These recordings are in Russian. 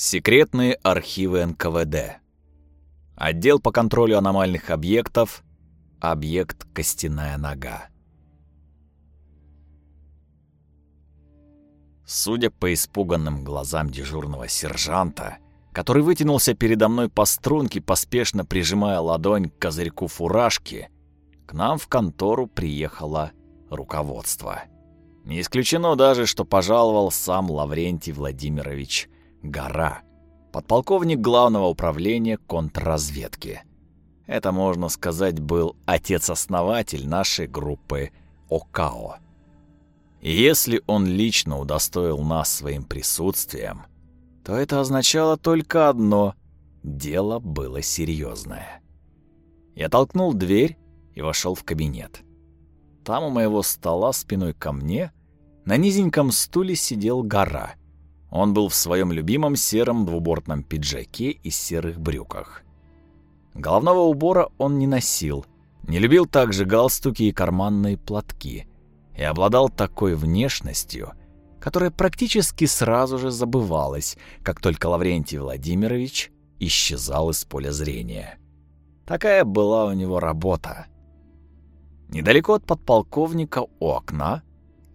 Секретные архивы НКВД. Отдел по контролю аномальных объектов. Объект «Костяная нога». Судя по испуганным глазам дежурного сержанта, который вытянулся передо мной по струнке, поспешно прижимая ладонь к козырьку фуражки, к нам в контору приехало руководство. Не исключено даже, что пожаловал сам Лаврентий Владимирович Гора, подполковник главного управления контрразведки. Это, можно сказать, был отец-основатель нашей группы ОКАО. И если он лично удостоил нас своим присутствием, то это означало только одно — дело было серьезное. Я толкнул дверь и вошел в кабинет. Там у моего стола спиной ко мне на низеньком стуле сидел гора — он был в своем любимом сером двубортном пиджаке и серых брюках. Головного убора он не носил, не любил также галстуки и карманные платки и обладал такой внешностью, которая практически сразу же забывалась, как только Лаврентий Владимирович исчезал из поля зрения. Такая была у него работа. Недалеко от подполковника у окна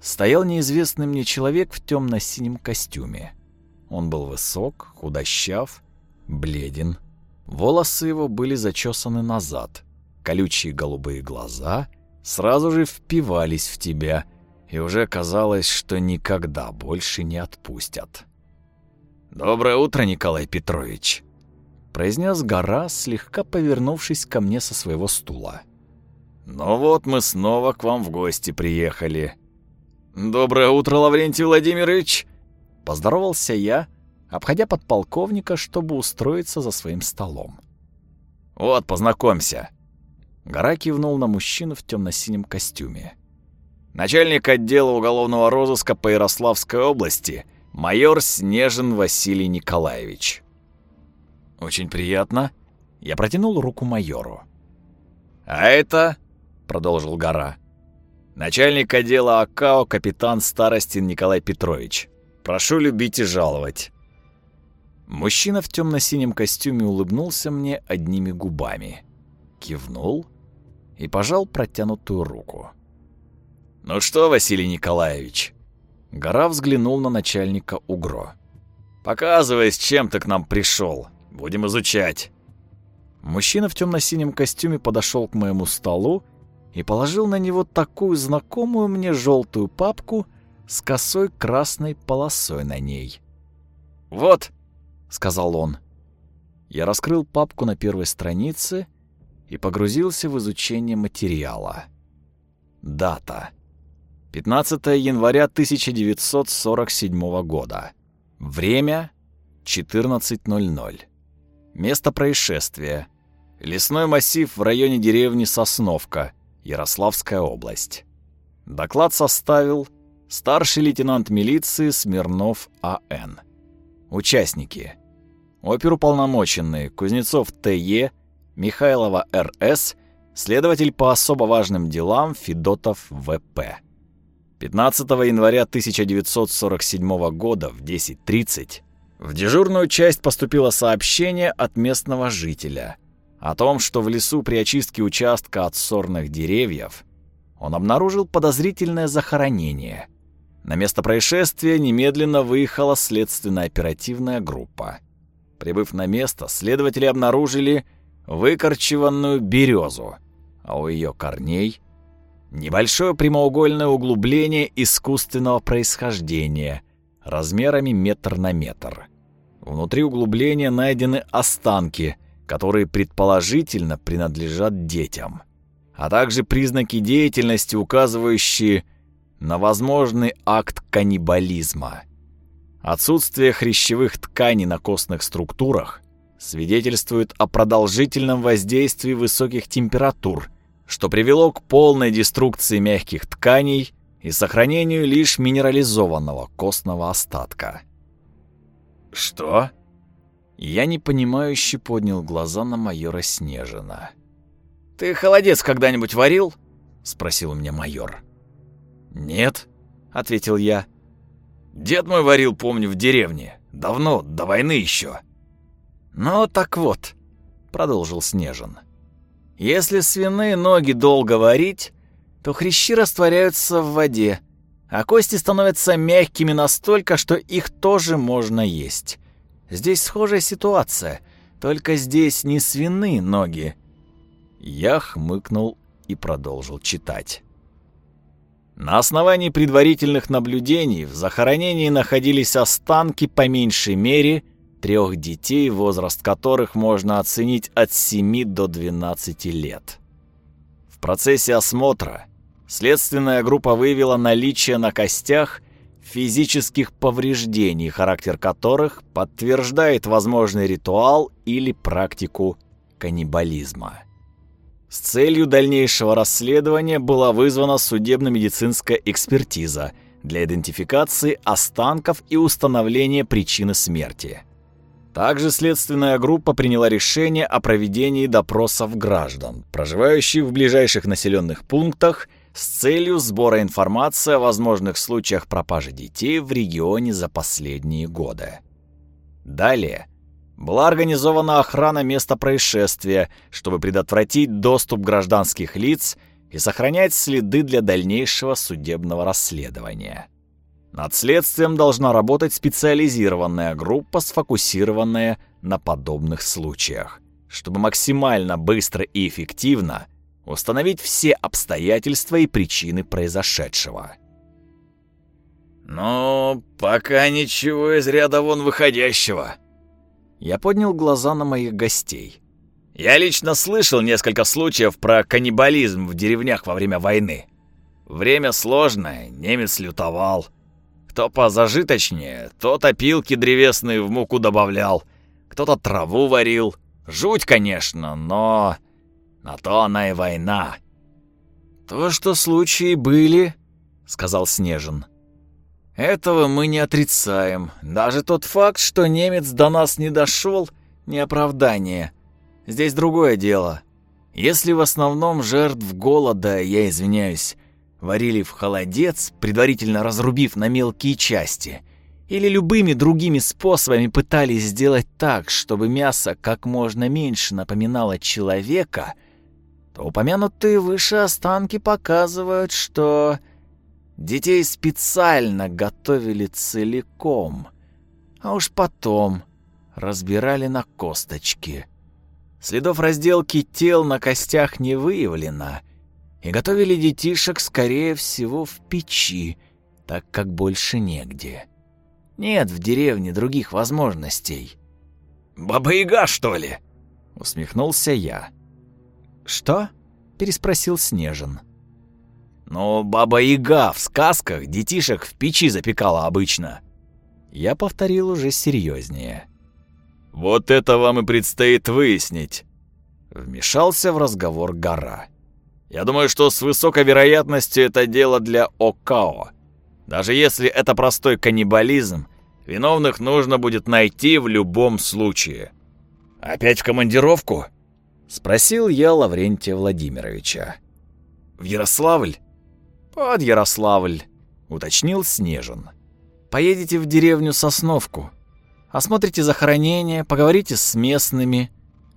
стоял неизвестный мне человек в темно-синем костюме. Он был высок, худощав, бледен. Волосы его были зачесаны назад. Колючие голубые глаза сразу же впивались в тебя, и уже казалось, что никогда больше не отпустят. «Доброе утро, Николай Петрович!» произнес гора, слегка повернувшись ко мне со своего стула. «Ну вот мы снова к вам в гости приехали. «Доброе утро, Лаврентий Владимирович!» Поздоровался я, обходя подполковника, чтобы устроиться за своим столом. «Вот, познакомься!» Гора кивнул на мужчину в темно-синем костюме. «Начальник отдела уголовного розыска по Ярославской области, майор Снежин Василий Николаевич». «Очень приятно». Я протянул руку майору. «А это...» — продолжил Гора. Начальник отдела АКАО капитан Старостин Николай Петрович. Прошу любить и жаловать. Мужчина в темно-синем костюме улыбнулся мне одними губами, кивнул и пожал протянутую руку. «Ну что, Василий Николаевич?» Гора взглянул на начальника УГРО. «Показывай, с чем ты к нам пришел. Будем изучать». Мужчина в темно-синем костюме подошел к моему столу и положил на него такую знакомую мне желтую папку с косой красной полосой на ней. «Вот», — сказал он. Я раскрыл папку на первой странице и погрузился в изучение материала. Дата. 15 января 1947 года. Время 14.00. Место происшествия. Лесной массив в районе деревни Сосновка. Ярославская область. Доклад составил старший лейтенант милиции Смирнов А.Н. Участники. Оперуполномоченные Кузнецов Т.Е., Михайлова Р.С., следователь по особо важным делам Федотов В.П. 15 января 1947 года в 10.30 в дежурную часть поступило сообщение от местного жителя – о том, что в лесу при очистке участка от сорных деревьев он обнаружил подозрительное захоронение. На место происшествия немедленно выехала следственно-оперативная группа. Прибыв на место, следователи обнаружили выкорчеванную березу, а у ее корней небольшое прямоугольное углубление искусственного происхождения размерами метр на метр. Внутри углубления найдены останки которые предположительно принадлежат детям, а также признаки деятельности, указывающие на возможный акт каннибализма. Отсутствие хрящевых тканей на костных структурах свидетельствует о продолжительном воздействии высоких температур, что привело к полной деструкции мягких тканей и сохранению лишь минерализованного костного остатка. «Что?» Я непонимающе поднял глаза на майора Снежина. «Ты холодец когда-нибудь варил?» — спросил меня майор. «Нет», — ответил я. «Дед мой варил, помню, в деревне. Давно, до войны еще. «Ну, так вот», — продолжил Снежин. «Если свиные ноги долго варить, то хрящи растворяются в воде, а кости становятся мягкими настолько, что их тоже можно есть. Здесь схожая ситуация, только здесь не свиные ноги». Я хмыкнул и продолжил читать. На основании предварительных наблюдений в захоронении находились останки по меньшей мере трех детей, возраст которых можно оценить от 7 до 12 лет. В процессе осмотра следственная группа выявила наличие на костях физических повреждений, характер которых подтверждает возможный ритуал или практику каннибализма. С целью дальнейшего расследования была вызвана судебно-медицинская экспертиза для идентификации останков и установления причины смерти. Также следственная группа приняла решение о проведении допросов граждан, проживающих в ближайших населенных пунктах, с целью сбора информации о возможных случаях пропажи детей в регионе за последние годы. Далее была организована охрана места происшествия, чтобы предотвратить доступ гражданских лиц и сохранять следы для дальнейшего судебного расследования. Над следствием должна работать специализированная группа, сфокусированная на подобных случаях, чтобы максимально быстро и эффективно установить все обстоятельства и причины произошедшего. «Ну, пока ничего из ряда вон выходящего», я поднял глаза на моих гостей. «Я лично слышал несколько случаев про каннибализм в деревнях во время войны. Время сложное, немец лютовал. Кто позажиточнее, тот опилки древесные в муку добавлял, кто-то траву варил. Жуть, конечно, но... На то она и война». «То, что случаи были», — сказал Снежин. Этого мы не отрицаем. Даже тот факт, что немец до нас не дошел, не оправдание. Здесь другое дело. Если в основном жертв голода, я извиняюсь, варили в холодец, предварительно разрубив на мелкие части, или любыми другими способами пытались сделать так, чтобы мясо как можно меньше напоминало человека, то упомянутые выше останки показывают, что Детей специально готовили целиком, а уж потом разбирали на косточки. Следов разделки тел на костях не выявлено, и готовили детишек, скорее всего, в печи, так как больше негде. Нет в деревне других возможностей. «Баба-яга, что ли?» — усмехнулся я. «Что?» — переспросил Снежин. Но баба-яга в сказках детишек в печи запекала обычно. Я повторил уже серьезнее. Вот это вам и предстоит выяснить. Вмешался в разговор гора. Я думаю, что с высокой вероятностью это дело для ОКАО. Даже если это простой каннибализм, виновных нужно будет найти в любом случае. Опять в командировку? Спросил я Лаврентия Владимировича. В Ярославль? «Под Ярославль», — уточнил Снежин. «Поедете в деревню Сосновку. Осмотрите захоронение, поговорите с местными.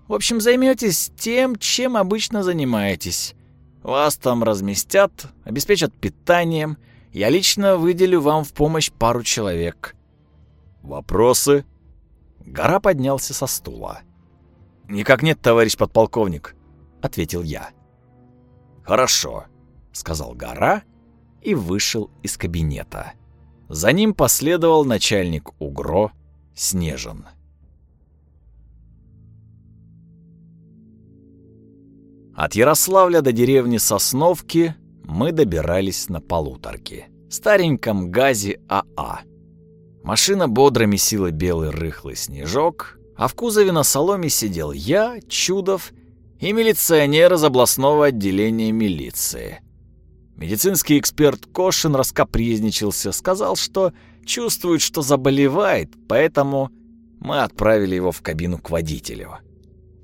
В общем, займетесь тем, чем обычно занимаетесь. Вас там разместят, обеспечат питанием. Я лично выделю вам в помощь пару человек». «Вопросы?» Гора поднялся со стула. «Никак нет, товарищ подполковник», — ответил я. «Хорошо сказал Гора и вышел из кабинета. За ним последовал начальник УГРО Снежин. От Ярославля до деревни Сосновки мы добирались на полуторке, стареньком ГАЗе АА. Машина бодро месила белый рыхлый снежок, а в кузове на соломе сидел я, Чудов и милиционер из областного отделения милиции. Медицинский эксперт Кошин раскапризничался, сказал, что чувствует, что заболевает, поэтому мы отправили его в кабину к водителю.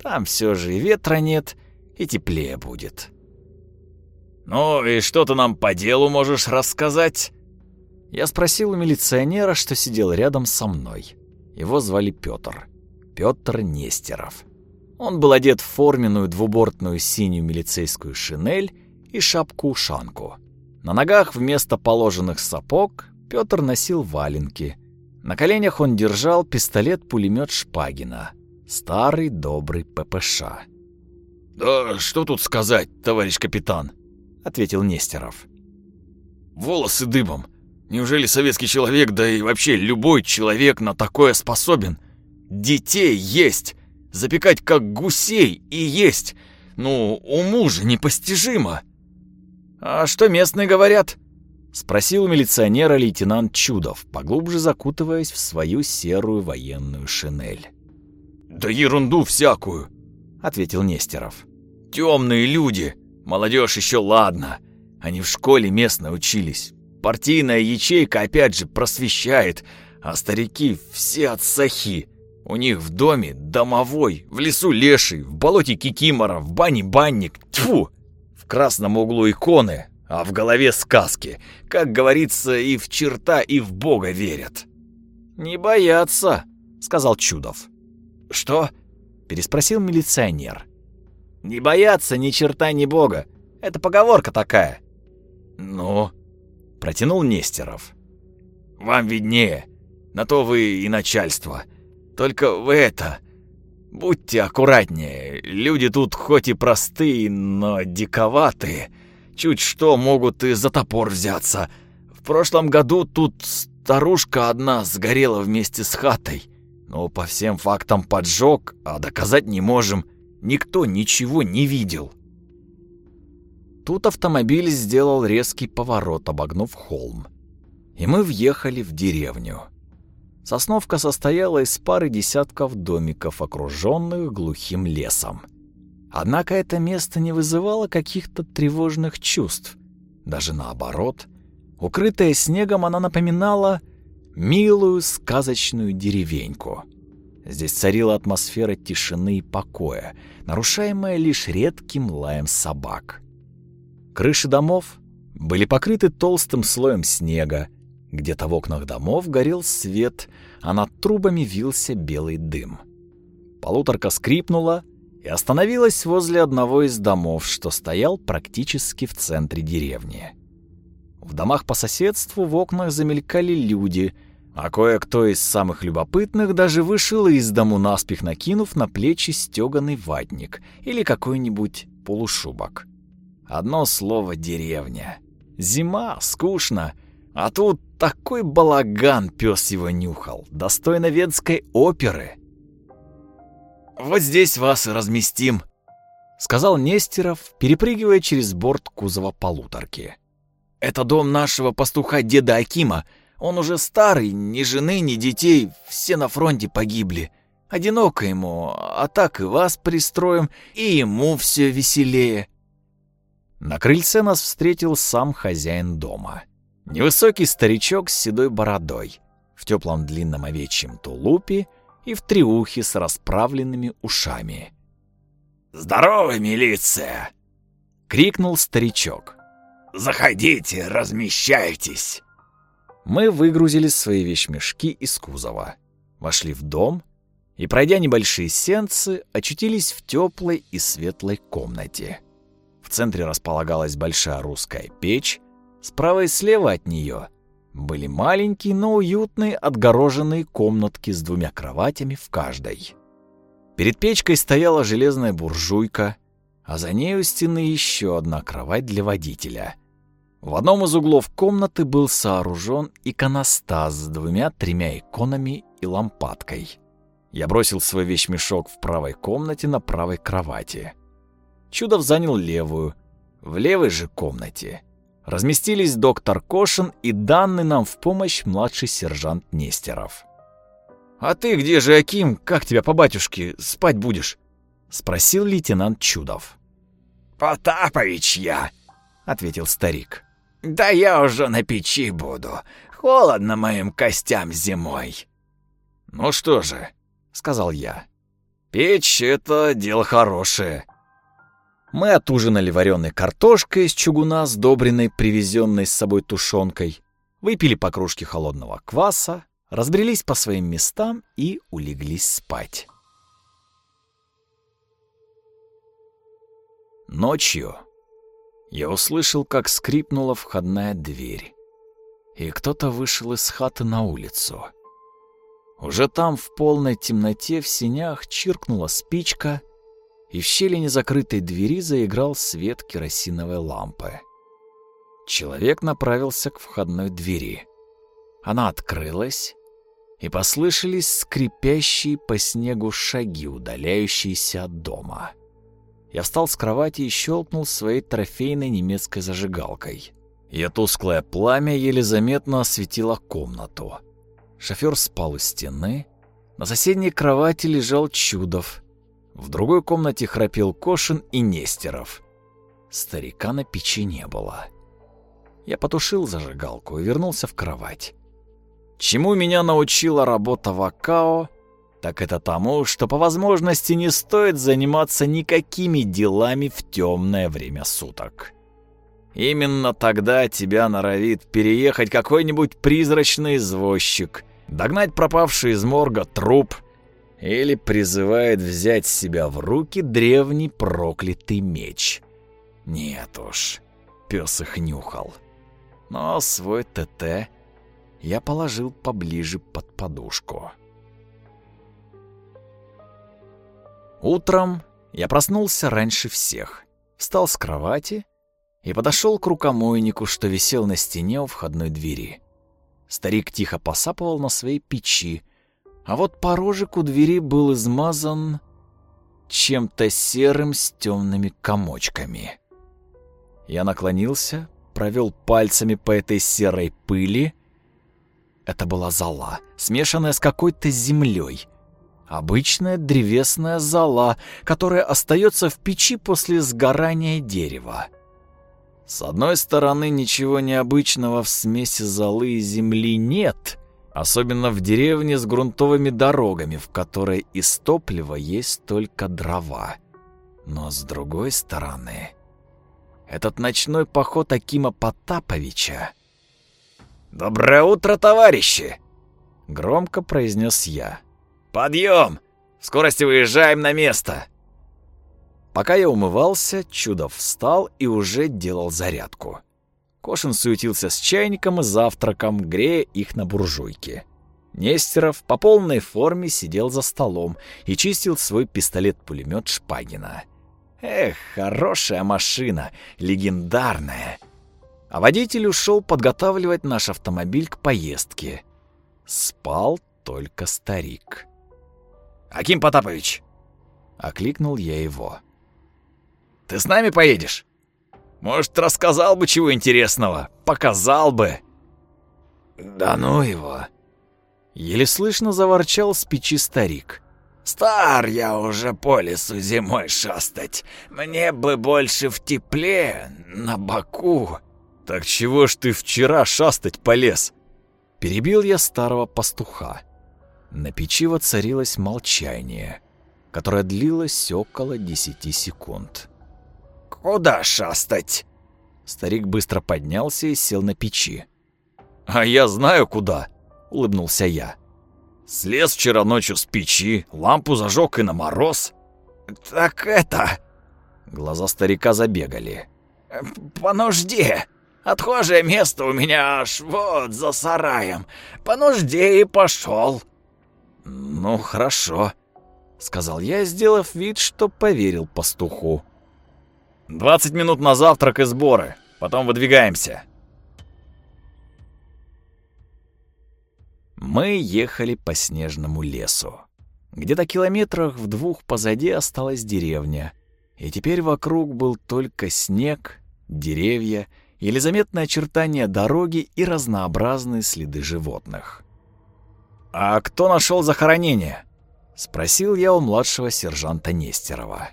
Там все же и ветра нет, и теплее будет. «Ну и что ты нам по делу можешь рассказать?» Я спросил у милиционера, что сидел рядом со мной. Его звали Пётр. Пётр Нестеров. Он был одет в форменную двубортную синюю милицейскую шинель и шапку-ушанку. На ногах вместо положенных сапог Пётр носил валенки. На коленях он держал пистолет-пулемет Шпагина. Старый добрый ППШ. «Да что тут сказать, товарищ капитан?» — ответил Нестеров. «Волосы дыбом. Неужели советский человек, да и вообще любой человек на такое способен? Детей есть! Запекать как гусей и есть! Ну, уму же непостижимо!» «А что местные говорят?» — спросил милиционера лейтенант Чудов, поглубже закутываясь в свою серую военную шинель. «Да ерунду всякую!» — ответил Нестеров. «Темные люди! Молодежь еще ладно. Они в школе местно учились. Партийная ячейка опять же просвещает, а старики все от сахи. У них в доме домовой, в лесу леший, в болоте кикимора, в бане банник. Тьфу! В красном углу иконы, а в голове сказки. Как говорится, и в черта, и в Бога верят. «Не боятся», — сказал Чудов. «Что?» — переспросил милиционер. «Не боятся ни черта, ни Бога. Это поговорка такая». «Ну?» протянул Нестеров. Вам виднее. На то вы и начальство. Только вы это будьте аккуратнее. Люди тут хоть и простые, но диковатые. Чуть что могут и за топор взяться. В прошлом году тут старушка одна сгорела вместе с хатой. Но по всем фактам поджог, а доказать не можем. Никто ничего не видел. Тут автомобиль сделал резкий поворот, обогнув холм. И мы въехали в деревню. Сосновка состояла из пары десятков домиков, окруженных глухим лесом. Однако это место не вызывало каких-то тревожных чувств. Даже наоборот. Укрытая снегом, она напоминала милую сказочную деревеньку. Здесь царила атмосфера тишины и покоя, нарушаемая лишь редким лаем собак. Крыши домов были покрыты толстым слоем снега, где-то в окнах домов горел свет, а над трубами вился белый дым. Полуторка скрипнула и остановилась возле одного из домов, что стоял практически в центре деревни. В домах по соседству в окнах замелькали люди, а кое-кто из самых любопытных даже вышел из дому наспех накинув на плечи стёганый ватник или какой-нибудь полушубок. Одно слово «деревня». Зима, скучно, а тут такой балаган пес его нюхал, достойно венской оперы. «Вот здесь вас и разместим», — сказал Нестеров, перепрыгивая через борт кузова полуторки. «Это дом нашего пастуха деда Акима. Он уже старый, ни жены, ни детей, все на фронте погибли. Одиноко ему, а так и вас пристроим, и ему все веселее». На крыльце нас встретил сам хозяин дома. Невысокий старичок с седой бородой, в теплом длинном овечьем тулупе и в триухе с расправленными ушами. «Здорово, милиция!» — крикнул старичок. «Заходите, размещайтесь!» Мы выгрузили свои вещмешки из кузова, вошли в дом и, пройдя небольшие сенцы, очутились в теплой и светлой комнате. В центре располагалась большая русская печь, справа и слева от нее были маленькие, но уютные отгороженные комнатки с двумя кроватями в каждой. Перед печкой стояла железная буржуйка, а за ней у стены еще одна кровать для водителя. В одном из углов комнаты был сооружен иконостас с двумя-тремя иконами и лампадкой. Я бросил свой вещмешок в правой комнате на правой кровати. Чудов занял левую. В левой же комнате разместились доктор Кошин и данный нам в помощь младший сержант Нестеров. «А ты где же, Аким? Как тебя по батюшке спать будешь?» — спросил лейтенант Чудов. «Потапович я», — ответил старик. «Да я уже на печи буду. Холодно моим костям зимой». «Ну что же», — сказал я, — «печь — это дело хорошее. Мы отужинали вареной картошкой из чугуна, сдобренной привезенной с собой тушенкой, выпили по кружке холодного кваса, разбрелись по своим местам и улеглись спать. Ночью я услышал, как скрипнула входная дверь, и кто-то вышел из хаты на улицу. Уже там в полной темноте в синях чиркнула спичка, и в щели незакрытой двери заиграл свет керосиновой лампы. Человек направился к входной двери. Она открылась, и послышались скрипящие по снегу шаги, удаляющиеся от дома. Я встал с кровати и щелкнул своей трофейной немецкой зажигалкой. Ее тусклое пламя еле заметно осветило комнату. Шофер спал у стены. На соседней кровати лежал Чудов. В другой комнате храпел Кошин и Нестеров. Старика на печи не было. Я потушил зажигалку и вернулся в кровать. Чему меня научила работа в АКАО, так это тому, что по возможности не стоит заниматься никакими делами в темное время суток. Именно тогда тебя норовит переехать какой-нибудь призрачный извозчик, догнать пропавший из морга труп или призывает взять себя в руки древний проклятый меч. Нет уж, пес их нюхал. Но свой ТТ я положил поближе под подушку. Утром я проснулся раньше всех, встал с кровати и подошел к рукомойнику, что висел на стене у входной двери. Старик тихо посапывал на своей печи, а вот порожек у двери был измазан чем-то серым с темными комочками. Я наклонился, провел пальцами по этой серой пыли. Это была зола, смешанная с какой-то землей. Обычная древесная зола, которая остается в печи после сгорания дерева. С одной стороны, ничего необычного в смеси золы и земли нет, особенно в деревне с грунтовыми дорогами, в которой из топлива есть только дрова. Но с другой стороны, этот ночной поход Акима Потаповича... «Доброе утро, товарищи!» — громко произнес я. «Подъем! В скорости выезжаем на место!» Пока я умывался, Чудов встал и уже делал зарядку. Кошин суетился с чайником и завтраком, грея их на буржуйке. Нестеров по полной форме сидел за столом и чистил свой пистолет-пулемет Шпагина. Эх, хорошая машина, легендарная. А водитель ушел подготавливать наш автомобиль к поездке. Спал только старик. «Аким Потапович!» — окликнул я его. «Ты с нами поедешь? Может, рассказал бы чего интересного, показал бы!» «Да ну его!» Еле слышно заворчал с печи старик. «Стар я уже по лесу зимой шастать. Мне бы больше в тепле, на боку». «Так чего ж ты вчера шастать полез?» Перебил я старого пастуха. На печи воцарилось молчание, которое длилось около десяти секунд. «Куда шастать?» Старик быстро поднялся и сел на печи. «А я знаю куда», — улыбнулся я. «Слез вчера ночью с печи, лампу зажег и на мороз». «Так это...» Глаза старика забегали. «По нужде. Отхожее место у меня аж вот за сараем. По нужде и пошел. «Ну, хорошо», — сказал я, сделав вид, что поверил пастуху. «Двадцать минут на завтрак и сборы, потом выдвигаемся». Мы ехали по снежному лесу. Где-то километрах в двух позади осталась деревня, и теперь вокруг был только снег, деревья, еле заметные очертания дороги и разнообразные следы животных. «А кто нашел захоронение?» — спросил я у младшего сержанта Нестерова.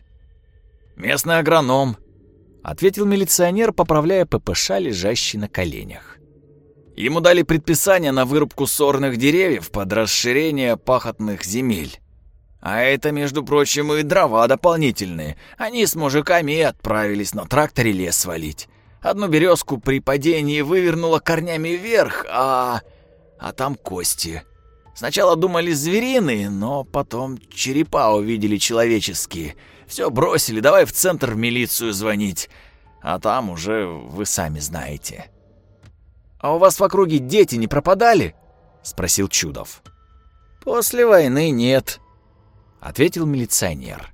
«Местный агроном», — ответил милиционер, поправляя ППШ, лежащий на коленях. Ему дали предписание на вырубку сорных деревьев под расширение пахотных земель. А это, между прочим, и дрова дополнительные. Они с мужиками и отправились на тракторе лес свалить. Одну березку при падении вывернуло корнями вверх, а... а там кости. Сначала думали звериные, но потом черепа увидели человеческие. Все бросили, давай в центр в милицию звонить. А там уже вы сами знаете. «А у вас в округе дети не пропадали?» — спросил Чудов. «После войны нет», — ответил милиционер.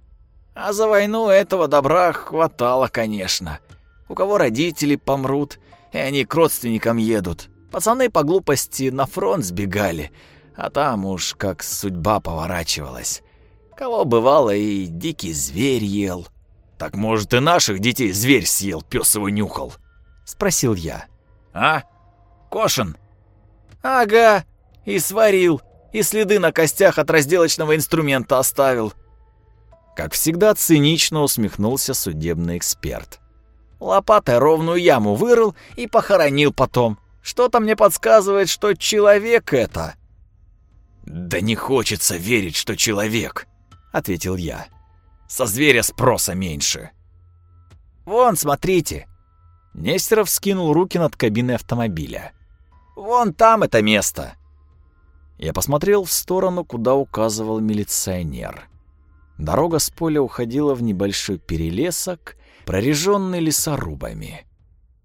«А за войну этого добра хватало, конечно. У кого родители помрут, и они к родственникам едут. Пацаны по глупости на фронт сбегали, а там уж как судьба поворачивалась. Кого бывало и дикий зверь ел. Так может и наших детей зверь съел, пес его нюхал? Спросил я. А? Кошин? Ага, и сварил, и следы на костях от разделочного инструмента оставил. Как всегда цинично усмехнулся судебный эксперт. Лопатой ровную яму вырыл и похоронил потом. Что-то мне подсказывает, что человек это. «Да не хочется верить, что человек», — ответил я. «Со зверя спроса меньше». «Вон, смотрите». Нестеров скинул руки над кабиной автомобиля. «Вон там это место». Я посмотрел в сторону, куда указывал милиционер. Дорога с поля уходила в небольшой перелесок, прореженный лесорубами.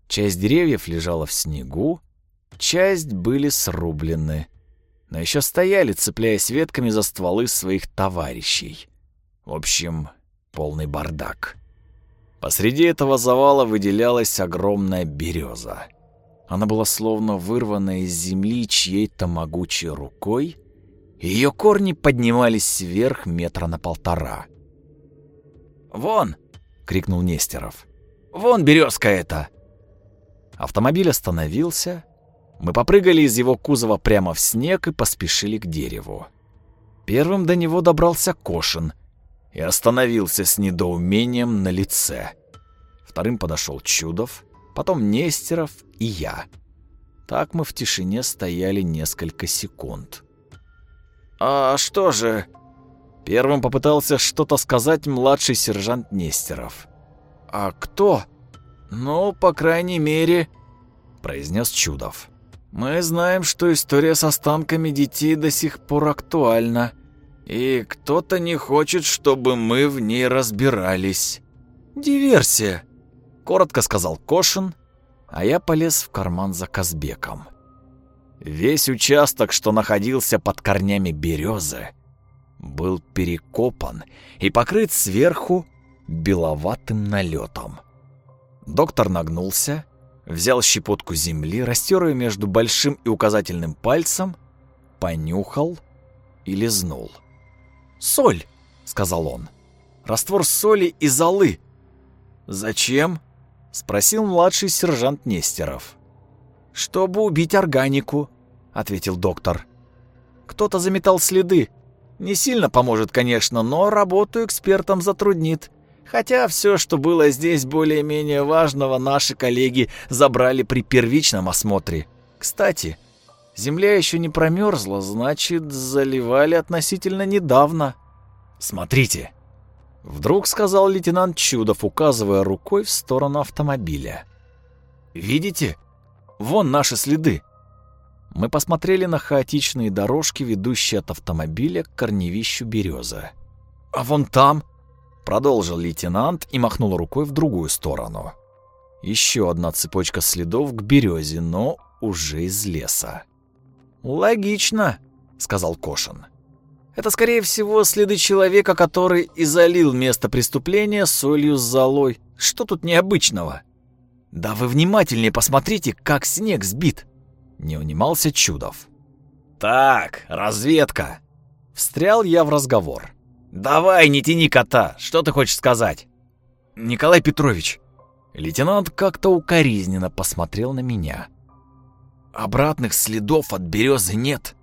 Часть деревьев лежала в снегу, часть были срублены но еще стояли, цепляясь ветками за стволы своих товарищей. В общем, полный бардак. Посреди этого завала выделялась огромная береза. Она была словно вырвана из земли чьей-то могучей рукой, и ее корни поднимались вверх метра на полтора. «Вон!» — крикнул Нестеров. «Вон березка эта!» Автомобиль остановился, мы попрыгали из его кузова прямо в снег и поспешили к дереву. Первым до него добрался Кошин и остановился с недоумением на лице. Вторым подошел Чудов, потом Нестеров и я. Так мы в тишине стояли несколько секунд. «А что же?» Первым попытался что-то сказать младший сержант Нестеров. «А кто?» «Ну, по крайней мере...» — произнес Чудов. Мы знаем, что история с останками детей до сих пор актуальна, и кто-то не хочет, чтобы мы в ней разбирались. Диверсия, коротко сказал Кошин, а я полез в карман за Казбеком. Весь участок, что находился под корнями березы, был перекопан и покрыт сверху беловатым налетом. Доктор нагнулся взял щепотку земли, растер ее между большим и указательным пальцем, понюхал и лизнул. «Соль!» — сказал он. «Раствор соли и золы». «Зачем?» — спросил младший сержант Нестеров. «Чтобы убить органику», — ответил доктор. «Кто-то заметал следы. Не сильно поможет, конечно, но работу экспертам затруднит. Хотя все, что было здесь более-менее важного, наши коллеги забрали при первичном осмотре. Кстати, земля еще не промерзла, значит, заливали относительно недавно. «Смотрите!» Вдруг сказал лейтенант Чудов, указывая рукой в сторону автомобиля. «Видите? Вон наши следы!» Мы посмотрели на хаотичные дорожки, ведущие от автомобиля к корневищу березы. «А вон там!» Продолжил лейтенант и махнул рукой в другую сторону. Еще одна цепочка следов к березе, но уже из леса. «Логично», — сказал Кошин. «Это, скорее всего, следы человека, который и залил место преступления солью с золой. Что тут необычного?» «Да вы внимательнее посмотрите, как снег сбит!» Не унимался Чудов. «Так, разведка!» Встрял я в разговор. «Давай, не тяни кота, что ты хочешь сказать?» «Николай Петрович». Лейтенант как-то укоризненно посмотрел на меня. «Обратных следов от березы нет».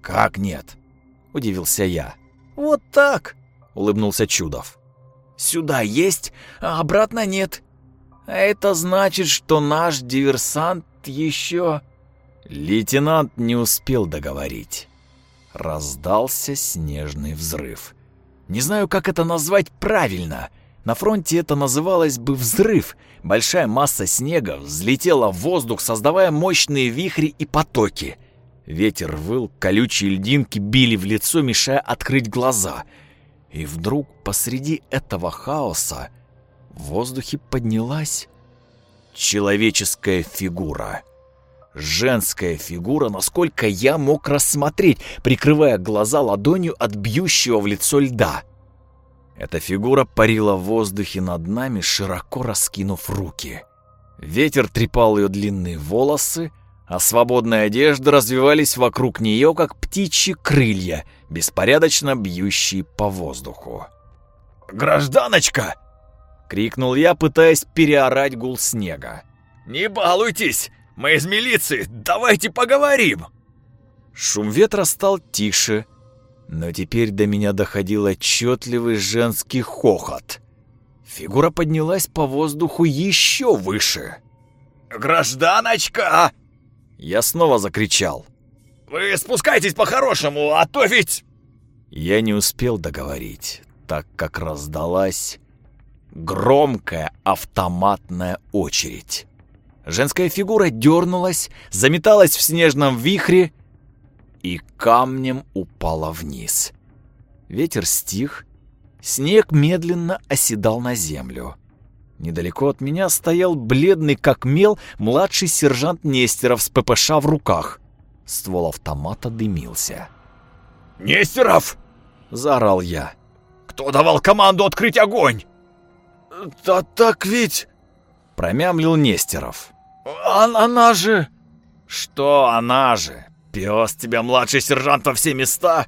«Как нет?» – удивился я. «Вот так», – улыбнулся Чудов. «Сюда есть, а обратно нет. А это значит, что наш диверсант еще...» Лейтенант не успел договорить. Раздался снежный взрыв. Не знаю, как это назвать правильно. На фронте это называлось бы взрыв. Большая масса снега взлетела в воздух, создавая мощные вихри и потоки. Ветер выл, колючие льдинки били в лицо, мешая открыть глаза. И вдруг посреди этого хаоса в воздухе поднялась человеческая фигура. Женская фигура, насколько я мог рассмотреть, прикрывая глаза ладонью от бьющего в лицо льда. Эта фигура парила в воздухе над нами, широко раскинув руки. Ветер трепал ее длинные волосы, а свободные одежды развивались вокруг нее, как птичьи крылья, беспорядочно бьющие по воздуху. «Гражданочка!» — крикнул я, пытаясь переорать гул снега. «Не балуйтесь! Мы из милиции! Давайте поговорим!» Шум ветра стал тише, но теперь до меня доходил отчетливый женский хохот. Фигура поднялась по воздуху еще выше. «Гражданочка!» Я снова закричал. «Вы спускайтесь по-хорошему, а то ведь...» Я не успел договорить, так как раздалась громкая автоматная очередь. Женская фигура дернулась, заметалась в снежном вихре и камнем упала вниз. Ветер стих, снег медленно оседал на землю. Недалеко от меня стоял бледный как мел младший сержант Нестеров с ППШ в руках. Ствол автомата дымился. «Нестеров!» — заорал я. «Кто давал команду открыть огонь?» «Да так ведь...» — промямлил Нестеров. «Она, она же...» «Что она же? Пес тебя, младший сержант, во все места?»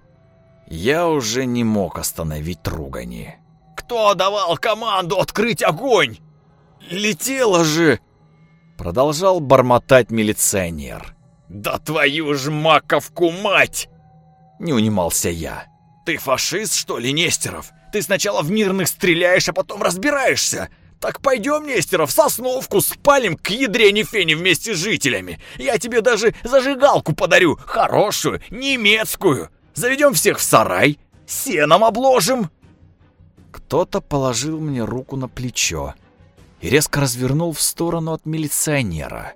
Я уже не мог остановить ругани. «Кто давал команду открыть огонь?» «Летела же!» Продолжал бормотать милиционер. «Да твою ж маковку мать!» Не унимался я. «Ты фашист, что ли, Нестеров? Ты сначала в мирных стреляешь, а потом разбираешься. Так пойдем, Нестеров, в Сосновку спалим к ядрене фени вместе с жителями. Я тебе даже зажигалку подарю, хорошую, немецкую. Заведем всех в сарай, сеном обложим». Кто-то положил мне руку на плечо и резко развернул в сторону от милиционера.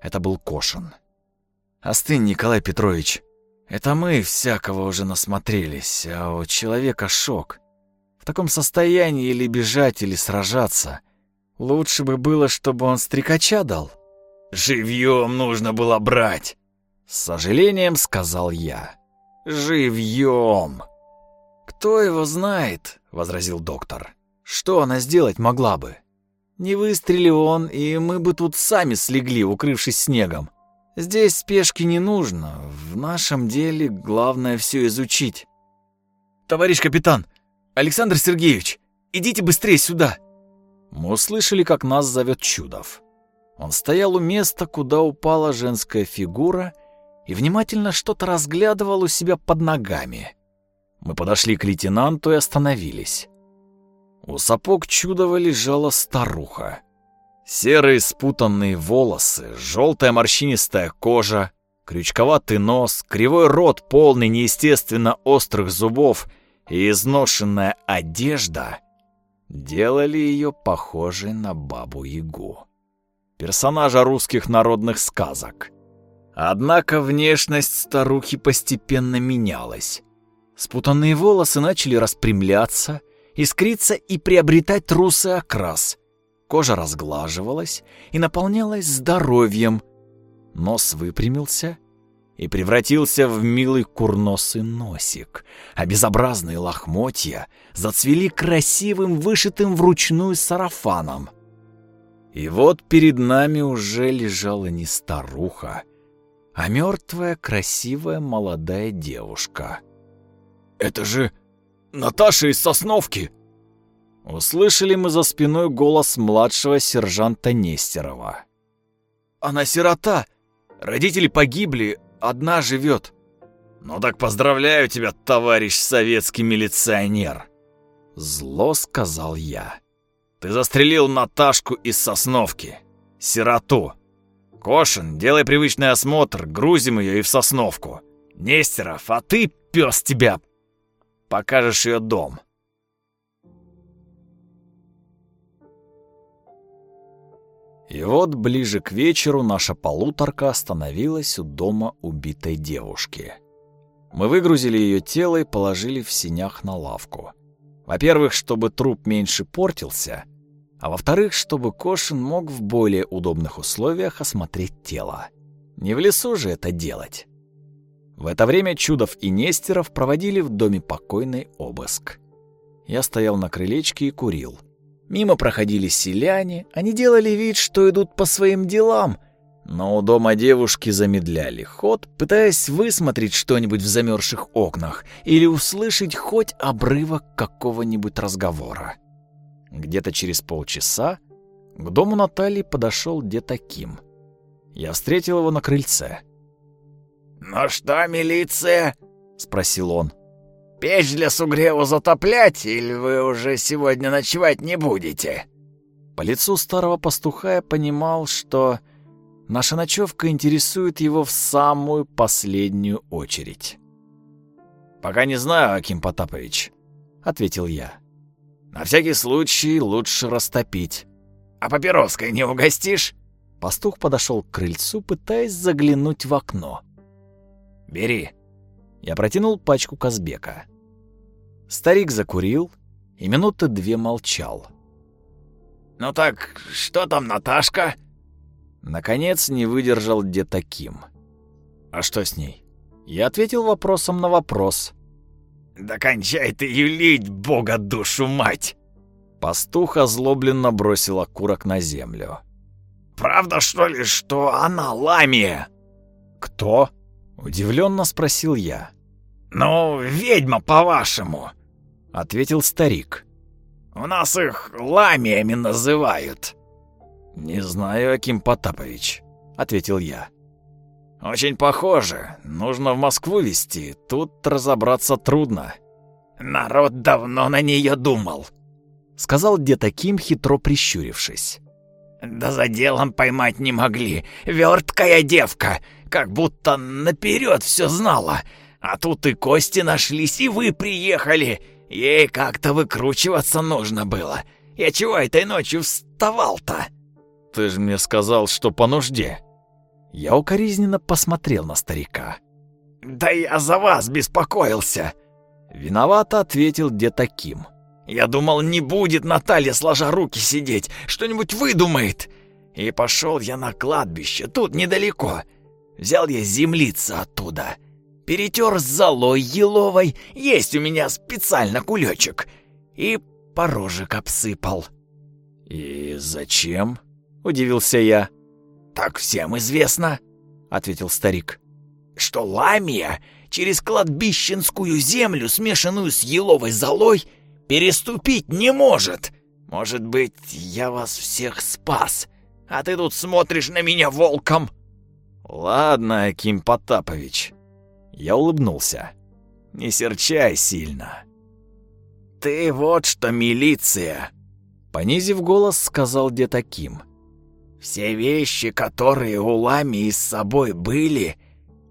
Это был Кошин. «Остынь, Николай Петрович. Это мы всякого уже насмотрелись, а у человека шок. В таком состоянии или бежать, или сражаться. Лучше бы было, чтобы он стрекача дал. Живьем нужно было брать. С сожалением сказал я. Живьем. Кто его знает, возразил доктор. Что она сделать могла бы? Не выстрели он, и мы бы тут сами слегли, укрывшись снегом. Здесь спешки не нужно. В нашем деле главное все изучить. Товарищ капитан, «Александр Сергеевич, идите быстрее сюда!» Мы услышали, как нас зовет Чудов. Он стоял у места, куда упала женская фигура, и внимательно что-то разглядывал у себя под ногами. Мы подошли к лейтенанту и остановились. У сапог Чудова лежала старуха. Серые спутанные волосы, желтая морщинистая кожа, крючковатый нос, кривой рот, полный неестественно острых зубов — и изношенная одежда делали ее похожей на бабу-ягу. Персонажа русских народных сказок. Однако внешность старухи постепенно менялась. Спутанные волосы начали распрямляться, искриться и приобретать русый окрас. Кожа разглаживалась и наполнялась здоровьем. Нос выпрямился и превратился в милый курносый носик, а безобразные лохмотья зацвели красивым вышитым вручную сарафаном. И вот перед нами уже лежала не старуха, а мертвая красивая молодая девушка. «Это же Наташа из Сосновки!» Услышали мы за спиной голос младшего сержанта Нестерова. «Она сирота! Родители погибли, одна живет. Ну так поздравляю тебя, товарищ советский милиционер. Зло сказал я. Ты застрелил Наташку из Сосновки, сироту. Кошин, делай привычный осмотр, грузим ее и в Сосновку. Нестеров, а ты, пес тебя, покажешь ее дом. И вот ближе к вечеру наша полуторка остановилась у дома убитой девушки. Мы выгрузили ее тело и положили в синях на лавку. Во-первых, чтобы труп меньше портился, а во-вторых, чтобы Кошин мог в более удобных условиях осмотреть тело. Не в лесу же это делать. В это время Чудов и Нестеров проводили в доме покойный обыск. Я стоял на крылечке и курил. Мимо проходили селяне, они делали вид, что идут по своим делам, но у дома девушки замедляли ход, пытаясь высмотреть что-нибудь в замерзших окнах или услышать хоть обрывок какого-нибудь разговора. Где-то через полчаса к дому Натальи подошел дед Аким. Я встретил его на крыльце. «Ну что, милиция?» — спросил он. «Печь для сугрева затоплять, или вы уже сегодня ночевать не будете?» По лицу старого пастуха я понимал, что наша ночевка интересует его в самую последнюю очередь. «Пока не знаю, Аким Потапович», — ответил я. «На всякий случай лучше растопить». «А папироской не угостишь?» Пастух подошел к крыльцу, пытаясь заглянуть в окно. «Бери». Я протянул пачку Казбека. Старик закурил и минуты две молчал. «Ну так, что там Наташка?» Наконец не выдержал дед таким. «А что с ней?» Я ответил вопросом на вопрос. «Да кончай ты юлить, бога душу мать!» Пастух озлобленно бросил окурок на землю. «Правда, что ли, что она ламия?» «Кто?» — удивленно спросил я. «Ну, ведьма, по-вашему», — ответил старик. «У нас их ламиями называют». «Не знаю, Аким Потапович», — ответил я. «Очень похоже. Нужно в Москву везти. Тут разобраться трудно». «Народ давно на нее думал», — сказал дед Аким, хитро прищурившись. «Да за делом поймать не могли. Верткая девка, как будто наперед все знала. А тут и кости нашлись, и вы приехали. Ей как-то выкручиваться нужно было. Я чего этой ночью вставал-то? Ты же мне сказал, что по нужде. Я укоризненно посмотрел на старика. Да я за вас беспокоился. Виновато ответил дед таким. Я думал, не будет Наталья сложа руки сидеть, что-нибудь выдумает. И пошел я на кладбище, тут недалеко. Взял я землица оттуда перетер с золой еловой, есть у меня специально кулечек, и порожек обсыпал. «И зачем?» — удивился я. «Так всем известно», — ответил старик, «что ламия через кладбищенскую землю, смешанную с еловой золой, переступить не может. Может быть, я вас всех спас, а ты тут смотришь на меня волком». «Ладно, Аким Потапович», я улыбнулся. «Не серчай сильно». «Ты вот что, милиция!» Понизив голос, сказал дед Аким. «Все вещи, которые у Ламии с собой были,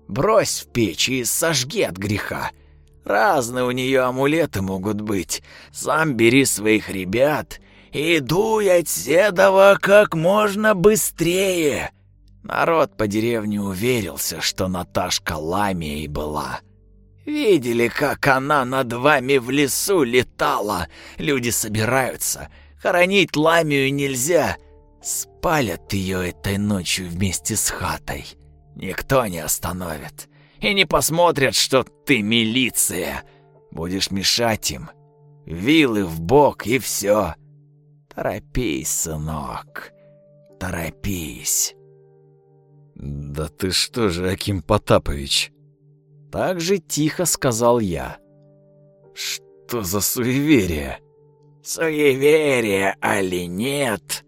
брось в печь и сожги от греха. Разные у нее амулеты могут быть. Сам бери своих ребят и дуй от Седова как можно быстрее. Народ по деревне уверился, что Наташка ламией была. Видели, как она над вами в лесу летала. Люди собираются. Хоронить ламию нельзя. Спалят ее этой ночью вместе с хатой. Никто не остановит. И не посмотрят, что ты милиция. Будешь мешать им. Вилы в бок и все. Торопись, сынок. Торопись. «Да ты что же, Аким Потапович?» Так же тихо сказал я. «Что за суеверие?» «Суеверие, али нет?»